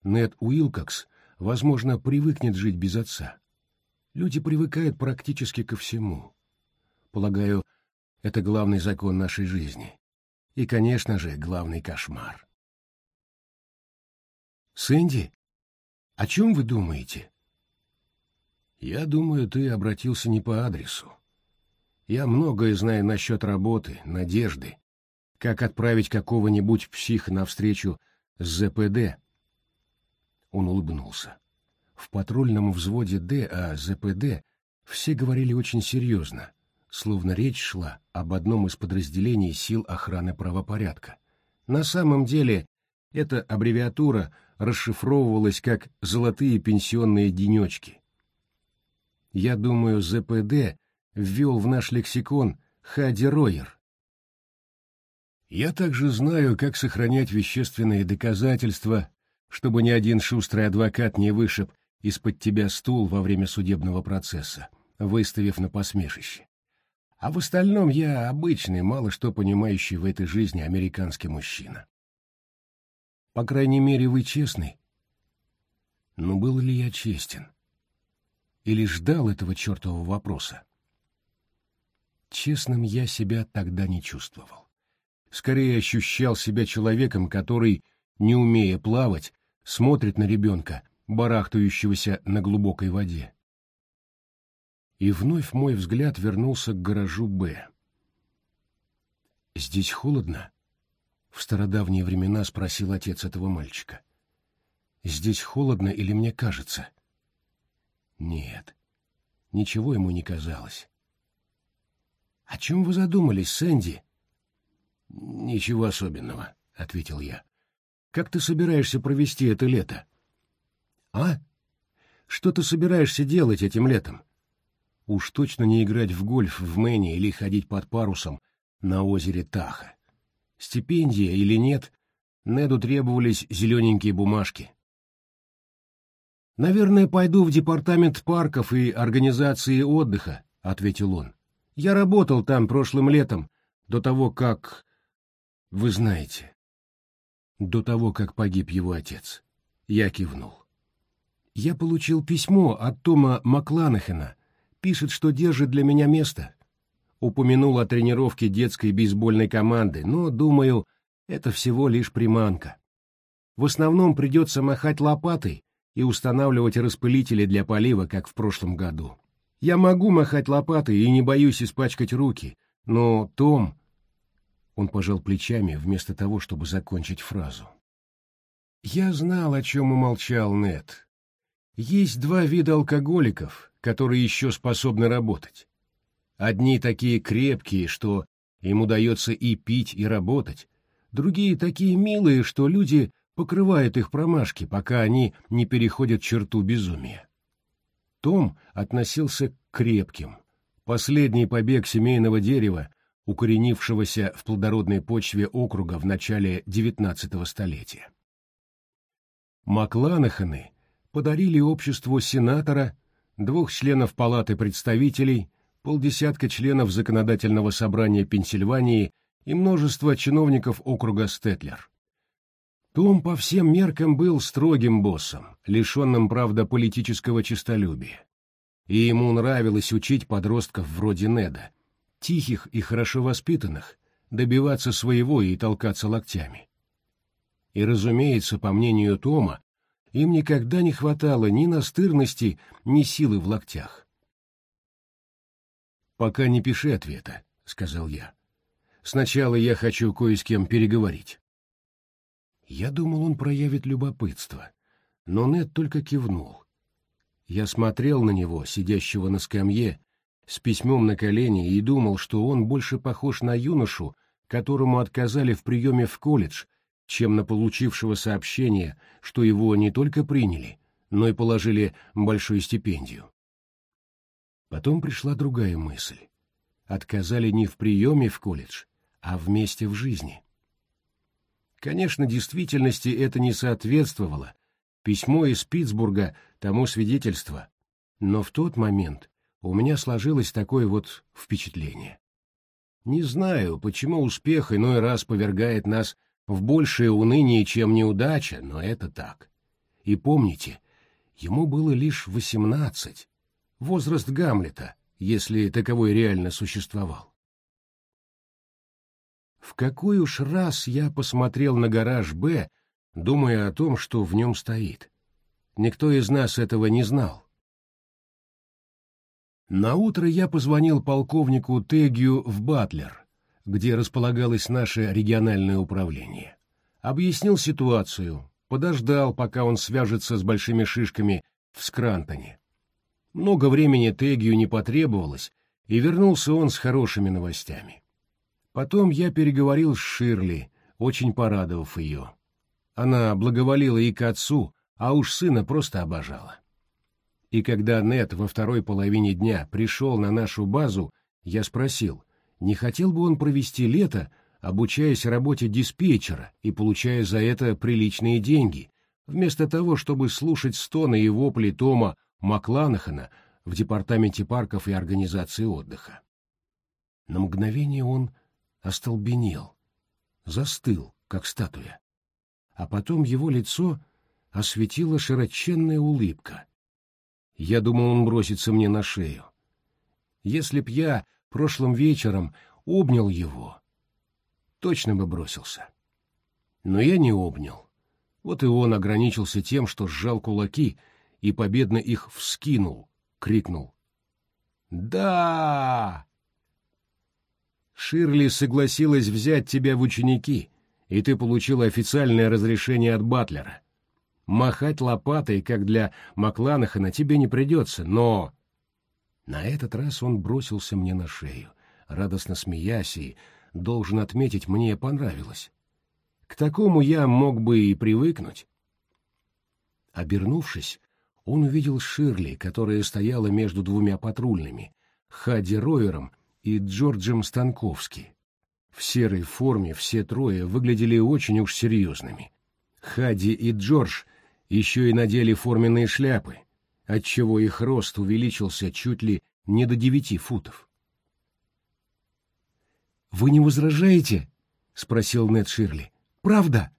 Нед Уилкокс, возможно, привыкнет жить без отца. Люди привыкают практически ко всему. Полагаю, это главный закон нашей жизни. И, конечно же, главный кошмар. «Сэнди, о чем вы думаете?» «Я думаю, ты обратился не по адресу. Я многое знаю насчет работы, надежды, как отправить какого-нибудь психа навстречу с ЗПД». Он улыбнулся. В патрульном взводе Д, а ЗПД все говорили очень серьезно, словно речь шла об одном из подразделений сил охраны правопорядка. На самом деле, эта аббревиатура расшифровывалась как «золотые пенсионные денечки». Я думаю, ЗПД ввел в наш лексикон Хади Ройер. Я также знаю, как сохранять вещественные доказательства, чтобы ни один шустрый адвокат не вышиб из-под тебя стул во время судебного процесса, выставив на посмешище. А в остальном я обычный, мало что понимающий в этой жизни американский мужчина. По крайней мере, вы честный. Но был ли я честен? Или ждал этого чертового вопроса? Честным я себя тогда не чувствовал. Скорее ощущал себя человеком, который, не умея плавать, смотрит на ребенка, барахтающегося на глубокой воде. И вновь мой взгляд вернулся к гаражу «Б». «Здесь холодно?» — в стародавние времена спросил отец этого мальчика. «Здесь холодно или мне кажется?» «Нет, ничего ему не казалось». «О чем вы задумались, Сэнди?» «Ничего особенного», — ответил я. «Как ты собираешься провести это лето?» А? Что ты собираешься делать этим летом? Уж точно не играть в гольф в Мэне или ходить под парусом на озере Таха. Стипендия или нет, Неду требовались зелененькие бумажки. «Наверное, пойду в департамент парков и организации отдыха», — ответил он. «Я работал там прошлым летом, до того, как... Вы знаете, до того, как погиб его отец». Я кивнул. Я получил письмо от Тома Макланахена. Пишет, что держит для меня место. Упомянул о тренировке детской бейсбольной команды, но, думаю, это всего лишь приманка. В основном придется махать лопатой и устанавливать распылители для полива, как в прошлом году. Я могу махать лопатой и не боюсь испачкать руки, но Том... Он пожал плечами вместо того, чтобы закончить фразу. Я знал, о чем умолчал Нет. Есть два вида алкоголиков, которые еще способны работать. Одни такие крепкие, что им удается и пить, и работать. Другие такие милые, что люди покрывают их промашки, пока они не переходят черту безумия. Том относился к крепким. Последний побег семейного дерева, укоренившегося в плодородной почве округа в начале XIX столетия. Макланаханы подарили обществу сенатора, двух членов Палаты представителей, полдесятка членов Законодательного собрания Пенсильвании и множество чиновников округа Стетлер. Том по всем меркам был строгим боссом, лишенным, правда, политического честолюбия. И ему нравилось учить подростков вроде Неда, тихих и хорошо воспитанных, добиваться своего и толкаться локтями. И, разумеется, по мнению Тома, им никогда не хватало ни настырности, ни силы в локтях. «Пока не пиши ответа», — сказал я. «Сначала я хочу кое с кем переговорить». Я думал, он проявит любопытство, но Нед только кивнул. Я смотрел на него, сидящего на скамье, с письмом на колене, и думал, что он больше похож на юношу, которому отказали в приеме в колледж, чем на получившего сообщение, что его не только приняли, но и положили большую стипендию. Потом пришла другая мысль. Отказали не в приеме в колледж, а вместе в жизни. Конечно, действительности это не соответствовало. Письмо из Питтсбурга тому свидетельство. Но в тот момент у меня сложилось такое вот впечатление. Не знаю, почему успех иной раз повергает нас в большее уныние, чем неудача, но это так. И помните, ему было лишь восемнадцать, возраст Гамлета, если таковой реально существовал. В какой уж раз я посмотрел на гараж «Б», думая о том, что в нем стоит. Никто из нас этого не знал. Наутро я позвонил полковнику Тегью в Батлер, где располагалось наше региональное управление. Объяснил ситуацию, подождал, пока он свяжется с большими шишками в Скрантоне. Много времени Тегью не потребовалось, и вернулся он с хорошими новостями. Потом я переговорил с Ширли, очень порадовав ее. Она благоволила и к отцу, а уж сына просто обожала. И когда Нет во второй половине дня пришел на нашу базу, я спросил, не хотел бы он провести лето, обучаясь работе диспетчера и получая за это приличные деньги, вместо того, чтобы слушать стоны и вопли Тома Макланахана в департаменте парков и организации отдыха. На мгновение он остолбенел, застыл, как статуя. А потом его лицо осветила широченная улыбка. Я думал, он бросится мне на шею. Если б я прошлым вечером обнял его, точно бы бросился. Но я не обнял. Вот и он ограничился тем, что сжал кулаки и победно их вскинул, крикнул. «Да!» Ширли согласилась взять тебя в ученики, и ты получил официальное разрешение от Батлера. Махать лопатой, как для Макланахана, тебе не придется, но...» На этот раз он бросился мне на шею, радостно смеясь, и, должен отметить, мне понравилось. К такому я мог бы и привыкнуть. Обернувшись, он увидел Ширли, которая стояла между двумя патрульными, Хади Ройером и Джорджем Станковски. В серой форме все трое выглядели очень уж серьезными. Хади и Джордж еще и надели форменные шляпы, отчего их рост увеличился чуть ли не до девяти футов. «Вы не возражаете?» — спросил Нед Ширли. «Правда?»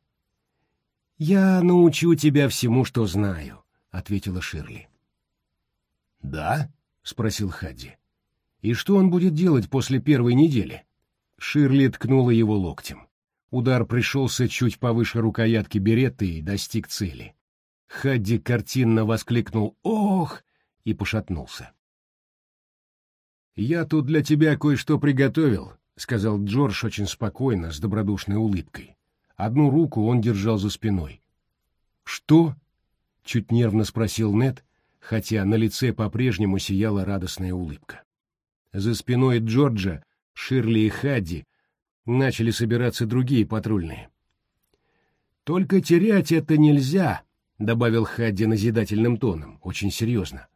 «Я научу тебя всему, что знаю», — ответила Ширли. «Да?» — спросил Хадди. И что он будет делать после первой недели? Ширли ткнула его локтем. Удар пришелся чуть повыше рукоятки беретты и достиг цели. Хадди картинно воскликнул «Ох!» и пошатнулся. «Я тут для тебя кое-что приготовил», — сказал Джордж очень спокойно, с добродушной улыбкой. Одну руку он держал за спиной. «Что?» — чуть нервно спросил Нед, хотя на лице по-прежнему сияла радостная улыбка. За спиной Джорджа, Ширли и Хадди начали собираться другие патрульные. «Только терять это нельзя», — добавил Хадди назидательным тоном, очень серьезно.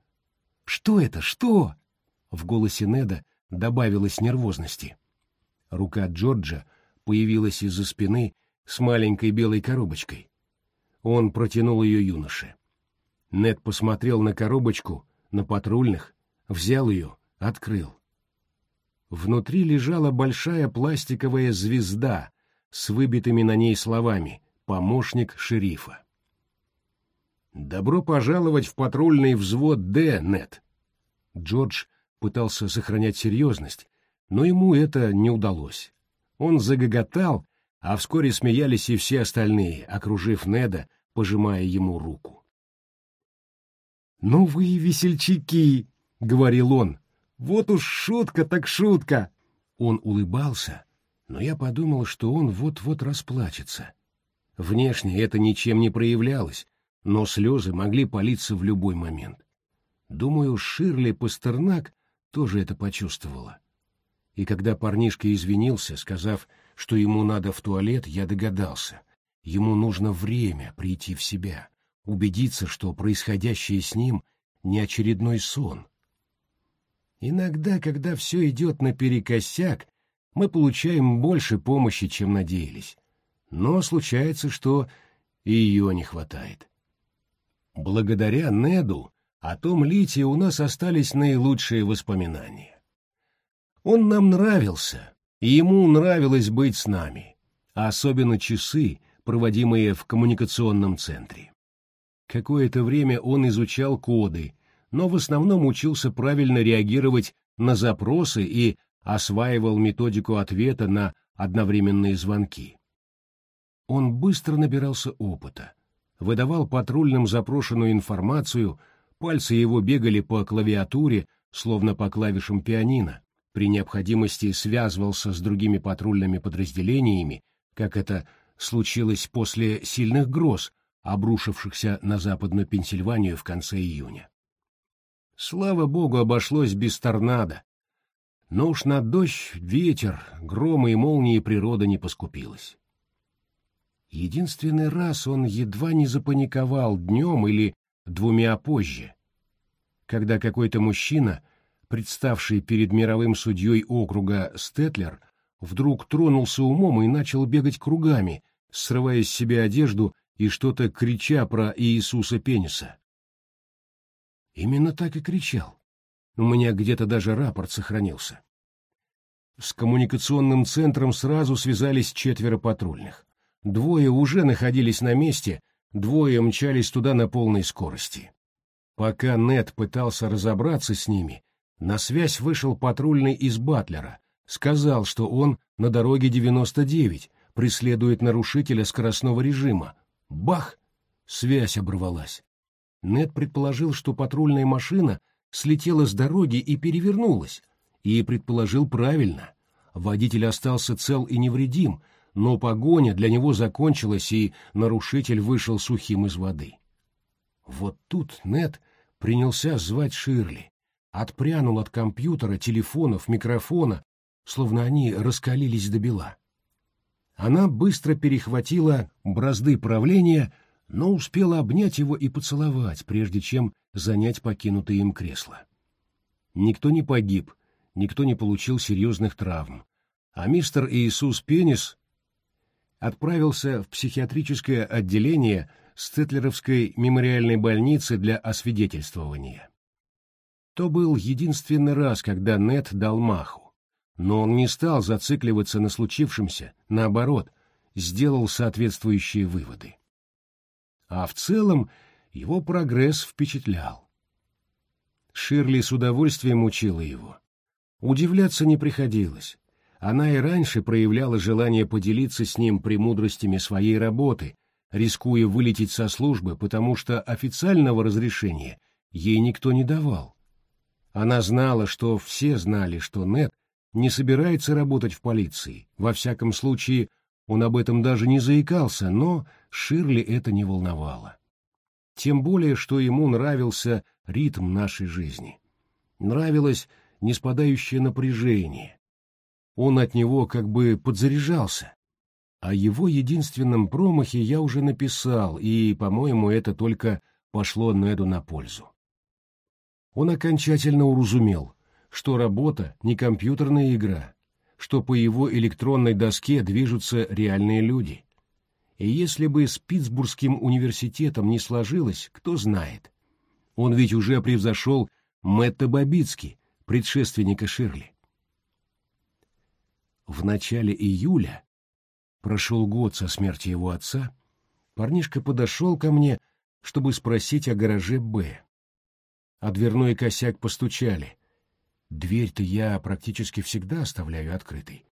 «Что это? Что?» В голосе Неда добавилось нервозности. Рука Джорджа появилась из-за спины с маленькой белой коробочкой. Он протянул ее юноше. Нед посмотрел на коробочку, на патрульных, взял ее, открыл. Внутри лежала большая пластиковая звезда с выбитыми на ней словами помощник шерифа. «Добро пожаловать в патрульный взвод Д, Нет!» Джордж пытался сохранять серьезность, но ему это не удалось. Он загоготал, а вскоре смеялись и все остальные, окружив Неда, пожимая ему руку. «Ну вы весельчаки!» — говорил он. «Вот уж шутка так шутка!» Он улыбался, но я подумал, что он вот-вот расплачется. Внешне это ничем не проявлялось, но слезы могли палиться в любой момент. Думаю, Ширли Пастернак тоже это почувствовала. И когда парнишка извинился, сказав, что ему надо в туалет, я догадался. Ему нужно время прийти в себя, убедиться, что происходящее с ним не очередной сон. Иногда, когда все идет наперекосяк, мы получаем больше помощи, чем надеялись. Но случается, что и ее не хватает. Благодаря Неду о том Лите у нас остались наилучшие воспоминания. Он нам нравился, и ему нравилось быть с нами, а особенно часы, проводимые в коммуникационном центре. Какое-то время он изучал коды, но в основном учился правильно реагировать на запросы и осваивал методику ответа на одновременные звонки. Он быстро набирался опыта, выдавал патрульным запрошенную информацию, пальцы его бегали по клавиатуре, словно по клавишам пианино, при необходимости связывался с другими патрульными подразделениями, как это случилось после сильных гроз, обрушившихся на Западную Пенсильванию в конце июня. Слава богу, обошлось без торнадо. Но уж на дождь, ветер, громы и молнии природа не поскупилась. Единственный раз он едва не запаниковал днем или двумя позже, когда какой-то мужчина, представший перед мировым судьей округа Стетлер, вдруг тронулся умом и начал бегать кругами, срывая с себя одежду и что-то крича про Иисуса Пениса. Именно так и кричал. У меня где-то даже рапорт сохранился. С коммуникационным центром сразу связались четверо патрульных. Двое уже находились на месте, двое мчались туда на полной скорости. Пока Нед пытался разобраться с ними, на связь вышел патрульный из Батлера, сказал, что он на дороге 99, преследует нарушителя скоростного режима. Бах! Связь оборвалась. Нед предположил, что патрульная машина слетела с дороги и перевернулась, и предположил правильно. Водитель остался цел и невредим, но погоня для него закончилась, и нарушитель вышел сухим из воды. Вот тут Нет принялся звать Ширли, отпрянул от компьютера, телефонов, микрофона, словно они раскалились до бела. Она быстро перехватила бразды правления, но успела обнять его и поцеловать, прежде чем занять покинутое им кресло. Никто не погиб, никто не получил серьезных травм, а мистер Иисус Пенис отправился в психиатрическое отделение Стетлеровской мемориальной больницы для освидетельствования. То был единственный раз, когда Нет дал маху, но он не стал зацикливаться на случившемся, наоборот, сделал соответствующие выводы. А в целом его прогресс впечатлял. Ширли с удовольствием учила его. Удивляться не приходилось. Она и раньше проявляла желание поделиться с ним премудростями своей работы, рискуя вылететь со службы, потому что официального разрешения ей никто не давал. Она знала, что все знали, что Нет не собирается работать в полиции, во всяком случае он об этом даже не заикался, но Ширли это не волновало. Тем более, что ему нравился ритм нашей жизни. Нравилось неспадающее напряжение, он от него как бы подзаряжался. О его единственном промахе я уже написал, и, по-моему, это только пошло Неду на пользу. Он окончательно уразумел, что работа не компьютерная игра, что по его электронной доске движутся реальные люди. И если бы с Питтсбургским университетом не сложилось, кто знает. Он ведь уже превзошел Мэтта Бабицки, предшественника Ширли. В начале июля, прошел год со смерти его отца, парнишка подошел ко мне, чтобы спросить о гараже «Б». А дверной косяк постучали. Дверь-то я практически всегда оставляю открытой.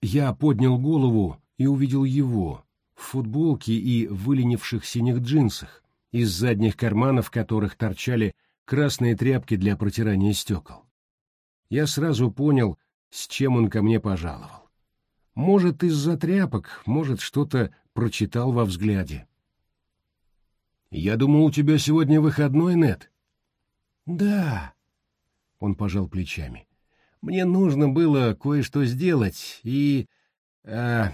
Я поднял голову и увидел его в футболке и выленивших синих джинсах, из задних карманов которых торчали красные тряпки для протирания стекол. Я сразу понял, с чем он ко мне пожаловал. Может, из-за тряпок, может, что-то прочитал во взгляде. «Я думал, у тебя сегодня выходной, Нет. «Да», — он пожал плечами. «Мне нужно было кое-что сделать, и... А,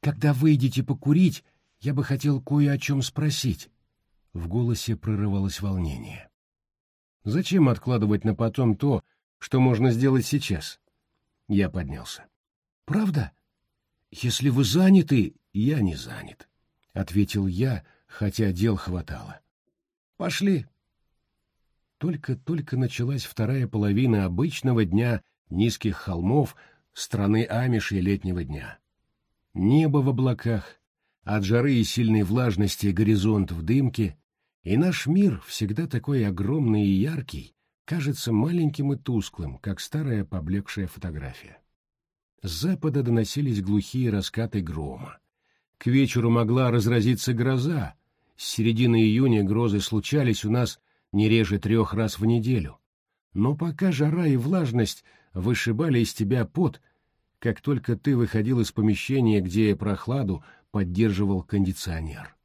когда выйдете покурить, я бы хотел кое о чем спросить». В голосе прорывалось волнение. «Зачем откладывать на потом то, что можно сделать сейчас?» Я поднялся. «Правда? Если вы заняты, я не занят», — ответил я, хотя дел хватало. «Пошли». Только-только началась вторая половина обычного дня низких холмов страны Амиши летнего дня. Небо в облаках, от жары и сильной влажности горизонт в дымке, и наш мир, всегда такой огромный и яркий, кажется маленьким и тусклым, как старая поблекшая фотография. С запада доносились глухие раскаты грома. К вечеру могла разразиться гроза. С середины июня грозы случались у нас не реже трех раз в неделю. Но пока жара и влажность вышибали из тебя пот, как только ты выходил из помещения, где прохладу поддерживал кондиционер.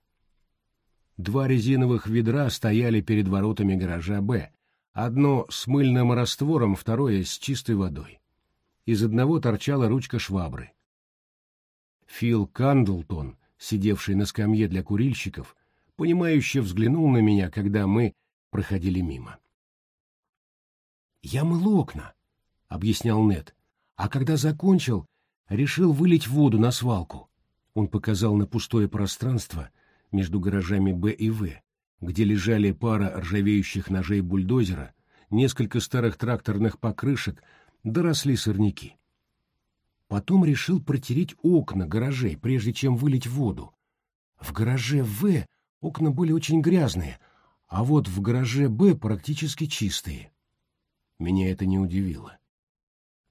Два резиновых ведра стояли перед воротами гаража «Б», Одно с мыльным раствором, второе с чистой водой. Из одного торчала ручка швабры. Фил Кандлтон, сидевший на скамье для курильщиков, понимающе взглянул на меня, когда мы проходили мимо. «Я мыл окна», — объяснял Нед, «а когда закончил, решил вылить воду на свалку». Он показал на пустое пространство между гаражами «Б» и «В», где лежали пара ржавеющих ножей бульдозера, несколько старых тракторных покрышек, доросли сорняки. Потом решил протереть окна гаражей, прежде чем вылить воду. В гараже «В» окна были очень грязные, а вот в гараже «Б» практически чистые. Меня это не удивило.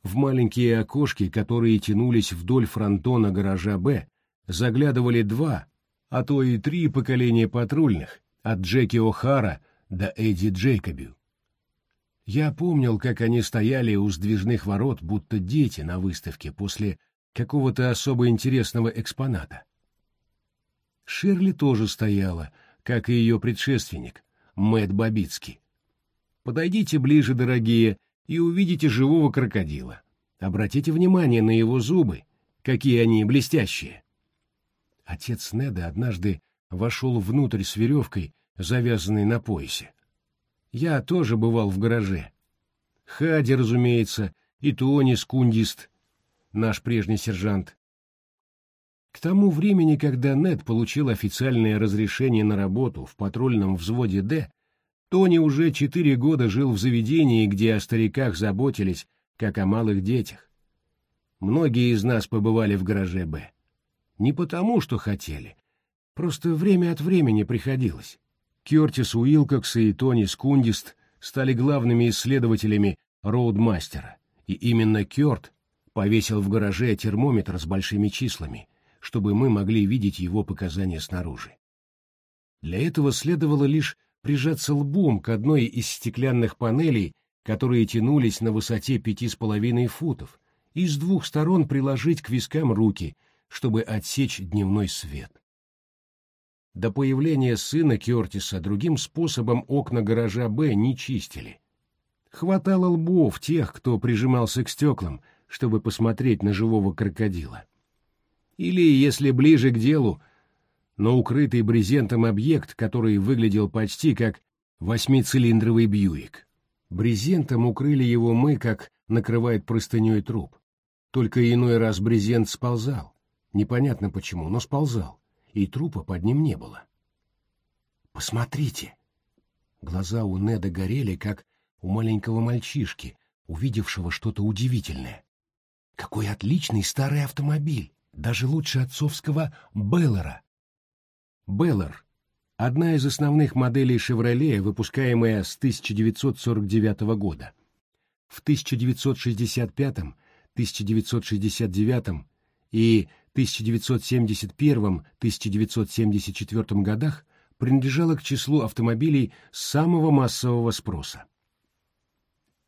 В маленькие окошки, которые тянулись вдоль фронтона гаража «Б», заглядывали два, а то и три поколения патрульных, от Джеки О'Хара до Эдди Джейкобю. Я помнил, как они стояли у сдвижных ворот, будто дети на выставке после какого-то особо интересного экспоната. Ширли тоже стояла, как и ее предшественник, Мэтт Бабицкий. Подойдите ближе, дорогие, и увидите живого крокодила. Обратите внимание на его зубы, какие они блестящие. Отец Неда однажды вошел внутрь с веревкой, завязанной на поясе. Я тоже бывал в гараже. Хади, разумеется, и Тони Скундист, наш прежний сержант. К тому времени, когда Нед получил официальное разрешение на работу в патрульном взводе «Д», Тони уже четыре года жил в заведении, где о стариках заботились, как о малых детях. Многие из нас побывали в гараже «Б». Не потому, что хотели, Просто время от времени приходилось. Кертис Уилкокс и Тони Скундист стали главными исследователями роудмастера, и именно Керт повесил в гараже термометр с большими числами, чтобы мы могли видеть его показания снаружи. Для этого следовало лишь прижаться лбом к одной из стеклянных панелей, которые тянулись на высоте пяти с половиной футов, и с двух сторон приложить к вискам руки, чтобы отсечь дневной свет. До появления сына Кертиса другим способом окна гаража «Б» не чистили. Хватало лбов тех, кто прижимался к стеклам, чтобы посмотреть на живого крокодила. Или, если ближе к делу, на укрытый брезентом объект, который выглядел почти как восьмицилиндровый Бьюик. Брезентом укрыли его мы, как накрывает простыней труп. Только иной раз брезент сползал. Непонятно почему, но сползал и трупа под ним не было. «Посмотрите!» Глаза у Неда горели, как у маленького мальчишки, увидевшего что-то удивительное. «Какой отличный старый автомобиль! Даже лучше отцовского Беллера! Беллар — одна из основных моделей «Шевроле», выпускаемая с 1949 года. В 1965, 1969 и 1971-1974 годах принадлежала к числу автомобилей самого массового спроса.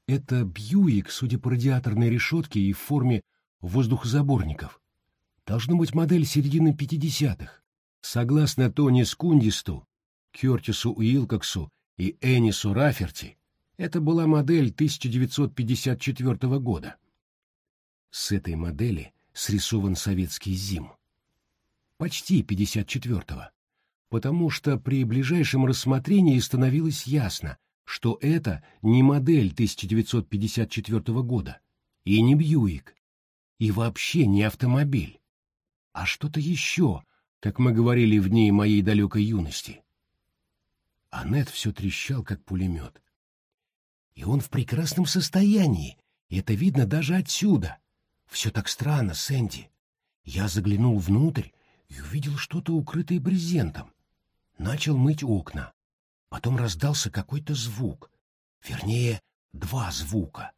Это Бьюик, судя по радиаторной решетке и форме воздухозаборников. Должно быть модель середины 50-х. Согласно Тони Скундисту, Кертису Уилкоксу и Энису Раферти, это была модель 1954 года. С этой модели срисован советский ЗИМ. Почти 54-го. Потому что при ближайшем рассмотрении становилось ясно, что это не модель 1954 года и не Бьюик, и вообще не автомобиль, а что-то еще, как мы говорили в дни моей далекой юности. Аннет все трещал, как пулемет. И он в прекрасном состоянии, и это видно даже отсюда. Все так странно, Сэнди. Я заглянул внутрь и увидел что-то укрытое брезентом. Начал мыть окна. Потом раздался какой-то звук. Вернее, два звука.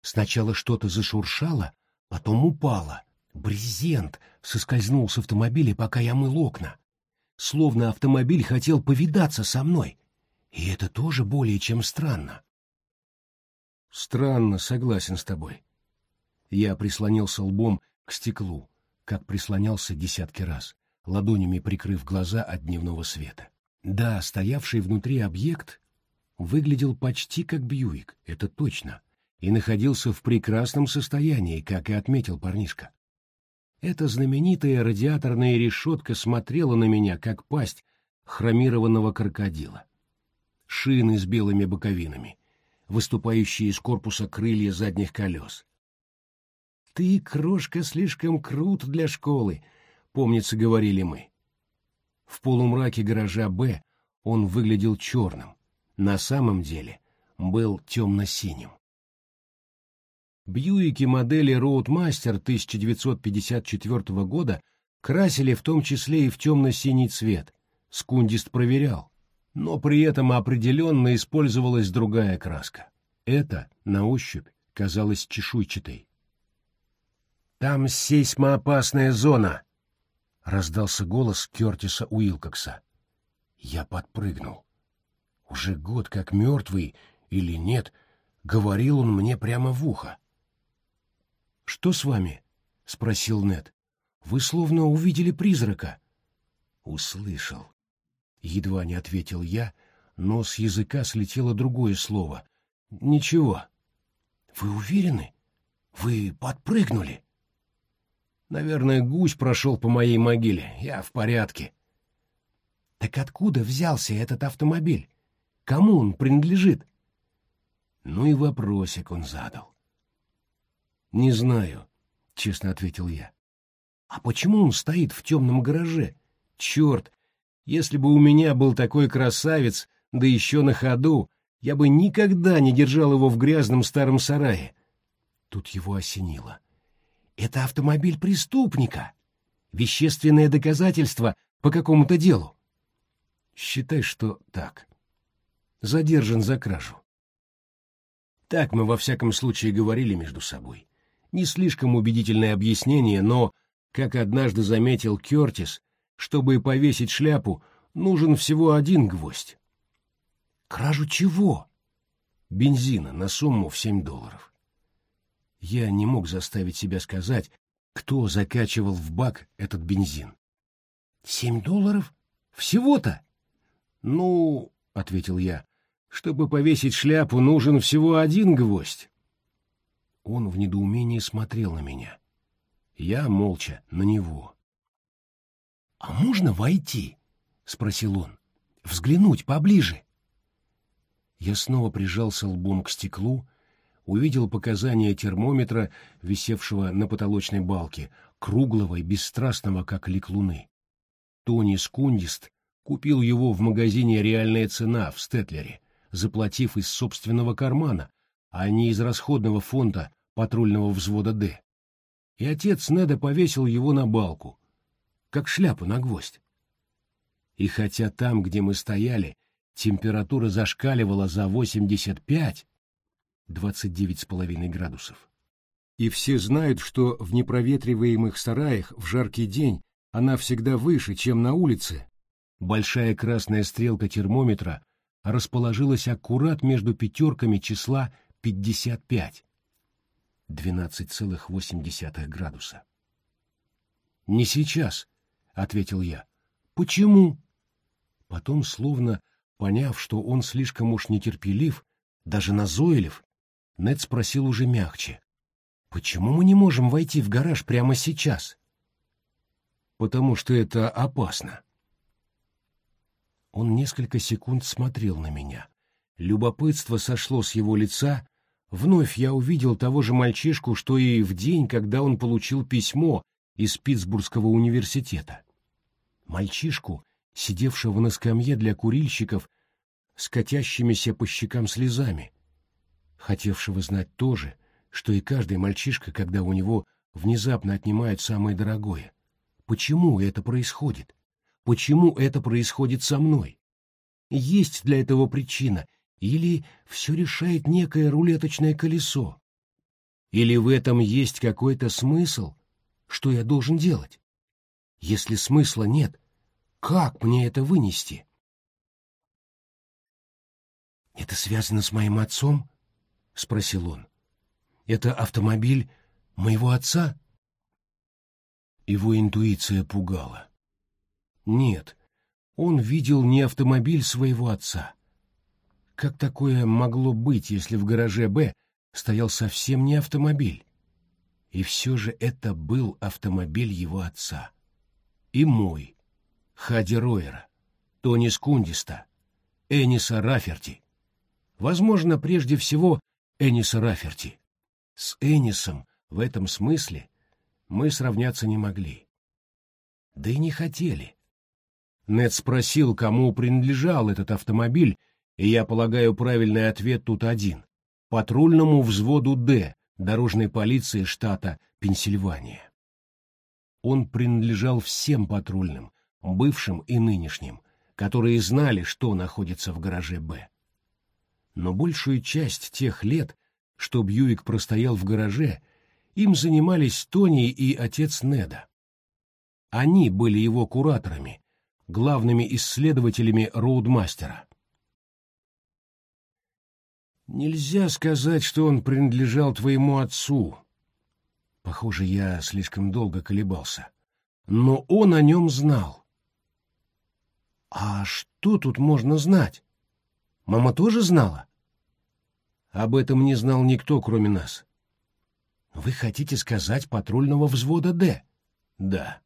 Сначала что-то зашуршало, потом упало. Брезент соскользнул с автомобиля, пока я мыл окна. Словно автомобиль хотел повидаться со мной. И это тоже более чем странно. Странно, согласен с тобой. Я прислонился лбом к стеклу, как прислонялся десятки раз, ладонями прикрыв глаза от дневного света. Да, стоявший внутри объект выглядел почти как Бьюик, это точно, и находился в прекрасном состоянии, как и отметил парнишка. Эта знаменитая радиаторная решетка смотрела на меня, как пасть хромированного крокодила. Шины с белыми боковинами, выступающие из корпуса крылья задних колес, «Ты, крошка, слишком крут для школы», — помнится, говорили мы. В полумраке гаража «Б» он выглядел черным, на самом деле был темно-синим. Бьюики модели Роудмастер 1954 года красили в том числе и в темно-синий цвет, скундист проверял, но при этом определенно использовалась другая краска. Это, на ощупь, казалось чешуйчатой. «Там сейсмоопасная зона!» — раздался голос Кертиса Уилкокса. Я подпрыгнул. Уже год как мертвый или нет, говорил он мне прямо в ухо. «Что с вами?» — спросил Нед. «Вы словно увидели призрака». «Услышал». Едва не ответил я, но с языка слетело другое слово. «Ничего». «Вы уверены? Вы подпрыгнули?» Наверное, гусь прошел по моей могиле. Я в порядке. Так откуда взялся этот автомобиль? Кому он принадлежит? Ну и вопросик он задал. Не знаю, честно ответил я. А почему он стоит в темном гараже? Черт, если бы у меня был такой красавец, да еще на ходу, я бы никогда не держал его в грязном старом сарае. Тут его осенило. — это автомобиль преступника. Вещественное доказательство по какому-то делу. Считай, что так. Задержан за кражу. Так мы во всяком случае говорили между собой. Не слишком убедительное объяснение, но, как однажды заметил Кертис, чтобы повесить шляпу, нужен всего один гвоздь. Кражу чего? Бензина на сумму в семь долларов. Я не мог заставить себя сказать, кто закачивал в бак этот бензин. «Семь долларов? Всего-то?» «Ну, — ответил я, — чтобы повесить шляпу, нужен всего один гвоздь». Он в недоумении смотрел на меня. Я молча на него. «А можно войти?» — спросил он. «Взглянуть поближе». Я снова прижался лбом к стеклу, увидел показания термометра, висевшего на потолочной балке, круглого и бесстрастного, как лик луны. Тони Скундист купил его в магазине «Реальная цена» в Стетлере, заплатив из собственного кармана, а не из расходного фонда патрульного взвода «Д». И отец Неда повесил его на балку, как шляпу на гвоздь. И хотя там, где мы стояли, температура зашкаливала за 85, 29,5 градусов, и все знают, что в непроветриваемых сараях в жаркий день она всегда выше, чем на улице, большая красная стрелка термометра расположилась аккурат между пятерками числа 55, 12,8 градуса. «Не сейчас», — ответил я. «Почему?» Потом, словно поняв, что он слишком уж нетерпелив, даже назойлив, Нед спросил уже мягче. «Почему мы не можем войти в гараж прямо сейчас?» «Потому что это опасно». Он несколько секунд смотрел на меня. Любопытство сошло с его лица. Вновь я увидел того же мальчишку, что и в день, когда он получил письмо из Питтсбургского университета. Мальчишку, сидевшего на скамье для курильщиков, с катящимися по щекам слезами, хотевшего знать то же, что и каждый мальчишка, когда у него внезапно отнимают самое дорогое. Почему это происходит? Почему это происходит со мной? Есть для этого причина, или все решает некое рулеточное колесо? Или в этом есть какой-то смысл, что я должен делать? Если смысла нет, как мне это вынести? «Это связано с моим отцом?» — спросил он. «Это автомобиль моего отца?» Его интуиция пугала. Нет, он видел не автомобиль своего отца. Как такое могло быть, если в гараже «Б» стоял совсем не автомобиль? И все же это был автомобиль его отца. И мой, Хади Ройера, Тони Скундиста, Эниса Раферти. Возможно, прежде всего, Эниса Раферти. С Энисом в этом смысле мы сравняться не могли. Да и не хотели. Нед спросил, кому принадлежал этот автомобиль, и я полагаю, правильный ответ тут один. Патрульному взводу «Д» дорожной полиции штата Пенсильвания. Он принадлежал всем патрульным, бывшим и нынешним, которые знали, что находится в гараже «Б». Но большую часть тех лет, что Бьюик простоял в гараже, им занимались Тони и отец Неда. Они были его кураторами, главными исследователями роудмастера. Нельзя сказать, что он принадлежал твоему отцу. Похоже, я слишком долго колебался. Но он о нем знал. А что тут можно знать? Мама тоже знала? Об этом не знал никто, кроме нас. Вы хотите сказать патрульного взвода «Д»? Да.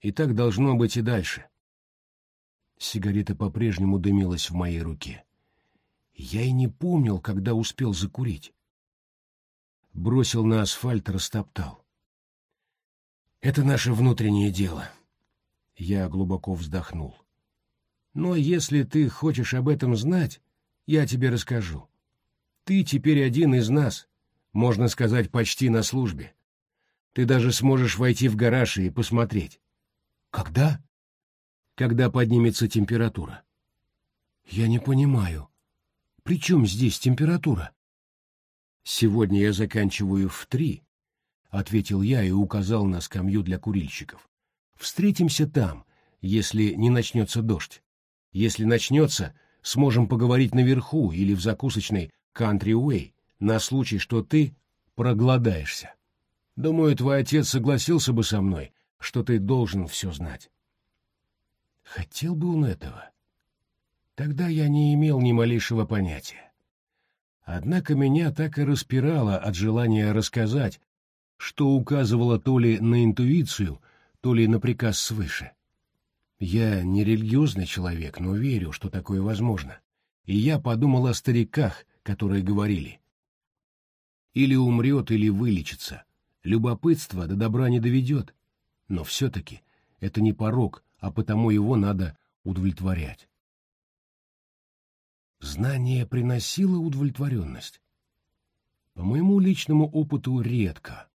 И так должно быть и дальше. Сигарета по-прежнему дымилась в моей руке. Я и не помнил, когда успел закурить. Бросил на асфальт, растоптал. Это наше внутреннее дело. Я глубоко вздохнул. Но если ты хочешь об этом знать, я тебе расскажу. Ты теперь один из нас, можно сказать, почти на службе. Ты даже сможешь войти в гараж и посмотреть. Когда? Когда поднимется температура. Я не понимаю. При чем здесь температура? Сегодня я заканчиваю в три, — ответил я и указал на скамью для курильщиков. Встретимся там, если не начнется дождь. Если начнется, сможем поговорить наверху или в закусочной Country Way на случай, что ты проголодаешься. Думаю, твой отец согласился бы со мной, что ты должен все знать. Хотел бы он этого. Тогда я не имел ни малейшего понятия. Однако меня так и распирало от желания рассказать, что указывало то ли на интуицию, то ли на приказ свыше. Я не религиозный человек, но верю, что такое возможно. И я подумал о стариках, которые говорили. Или умрет, или вылечится. Любопытство до добра не доведет. Но все-таки это не порог, а потому его надо удовлетворять. Знание приносило удовлетворенность. По моему личному опыту редко.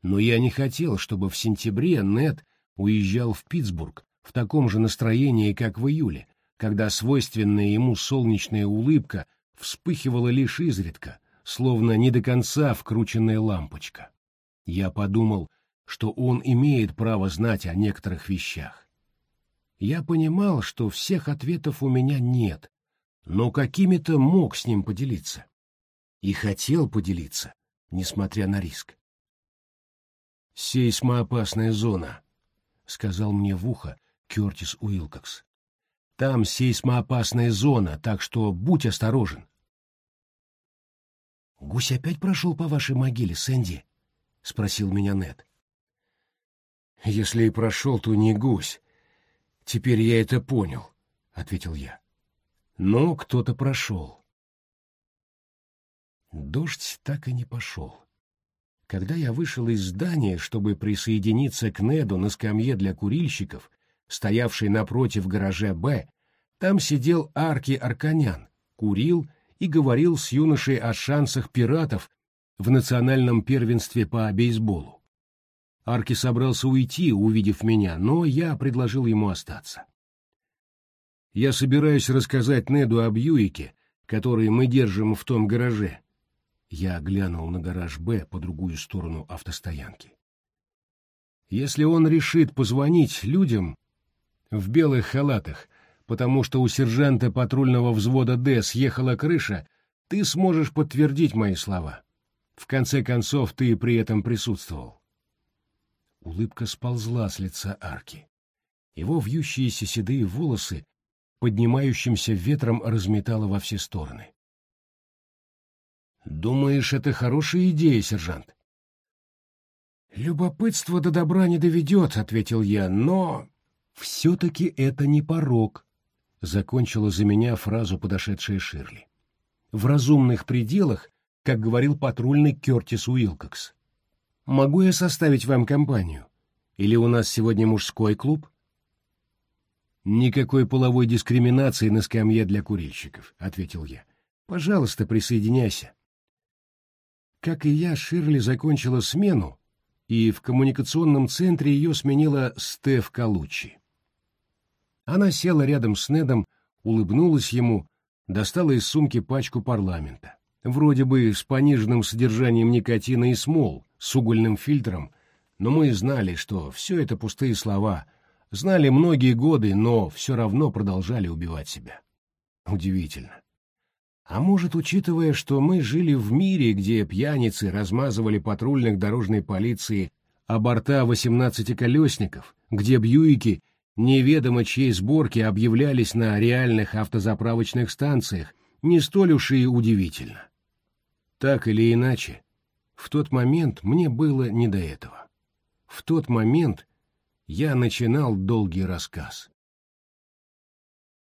Но я не хотел, чтобы в сентябре Нед уезжал в Питтсбург в таком же настроении, как в июле, когда свойственная ему солнечная улыбка вспыхивала лишь изредка, словно не до конца вкрученная лампочка. Я подумал, что он имеет право знать о некоторых вещах. Я понимал, что всех ответов у меня нет, но какими-то мог с ним поделиться. И хотел поделиться, несмотря на риск. «Сейсмоопасная зона», — сказал мне в ухо Кертис Уилкокс. «Там сейсмоопасная зона, так что будь осторожен». «Гусь опять прошел по вашей могиле, Сэнди?» — спросил меня Нед. «Если и прошел, то не гусь. Теперь я это понял», — ответил я. «Но кто-то прошел». Дождь так и не пошел. Когда я вышел из здания, чтобы присоединиться к Неду на скамье для курильщиков, стоявшей напротив гаража «Б», там сидел Арки Арканян, курил и говорил с юношей о шансах пиратов в национальном первенстве по бейсболу. Арки собрался уйти, увидев меня, но я предложил ему остаться. Я собираюсь рассказать Неду об Юике, который мы держим в том гараже, я глянул на гараж «Б» по другую сторону автостоянки. Если он решит позвонить людям в белых халатах, потому что у сержанта патрульного взвода «Д» съехала крыша, ты сможешь подтвердить мои слова. В конце концов, ты при этом присутствовал. Улыбка сползла с лица арки. Его вьющиеся седые волосы поднимающимся ветром разметало во все стороны. Думаешь, это хорошая идея, сержант? Любопытство до добра не доведет, ответил я, но... Все-таки это не порог, закончила за меня фразу подошедшая Ширли. В разумных пределах, как говорил патрульный Кертис Уилкокс. Могу я составить вам компанию? Или у нас сегодня мужской клуб? Никакой половой дискриминации на скамье для курильщиков, ответил я. Пожалуйста, присоединяйся. Как и я, Ширли закончила смену, и в коммуникационном центре ее сменила Стеф Калучи. Она села рядом с Недом, улыбнулась ему, достала из сумки пачку парламента. Вроде бы с пониженным содержанием никотина и смол, с угольным фильтром, но мы знали, что все это пустые слова, знали многие годы, но все равно продолжали убивать себя. Удивительно. А может, учитывая, что мы жили в мире, где пьяницы размазывали патрульных дорожной полиции а борта восемнадцатиколесников, где бьюики неведомо чьей сборки объявлялись на реальных автозаправочных станциях, не столь уж и удивительно. Так или иначе, в тот момент мне было не до этого. В тот момент я начинал долгий рассказ.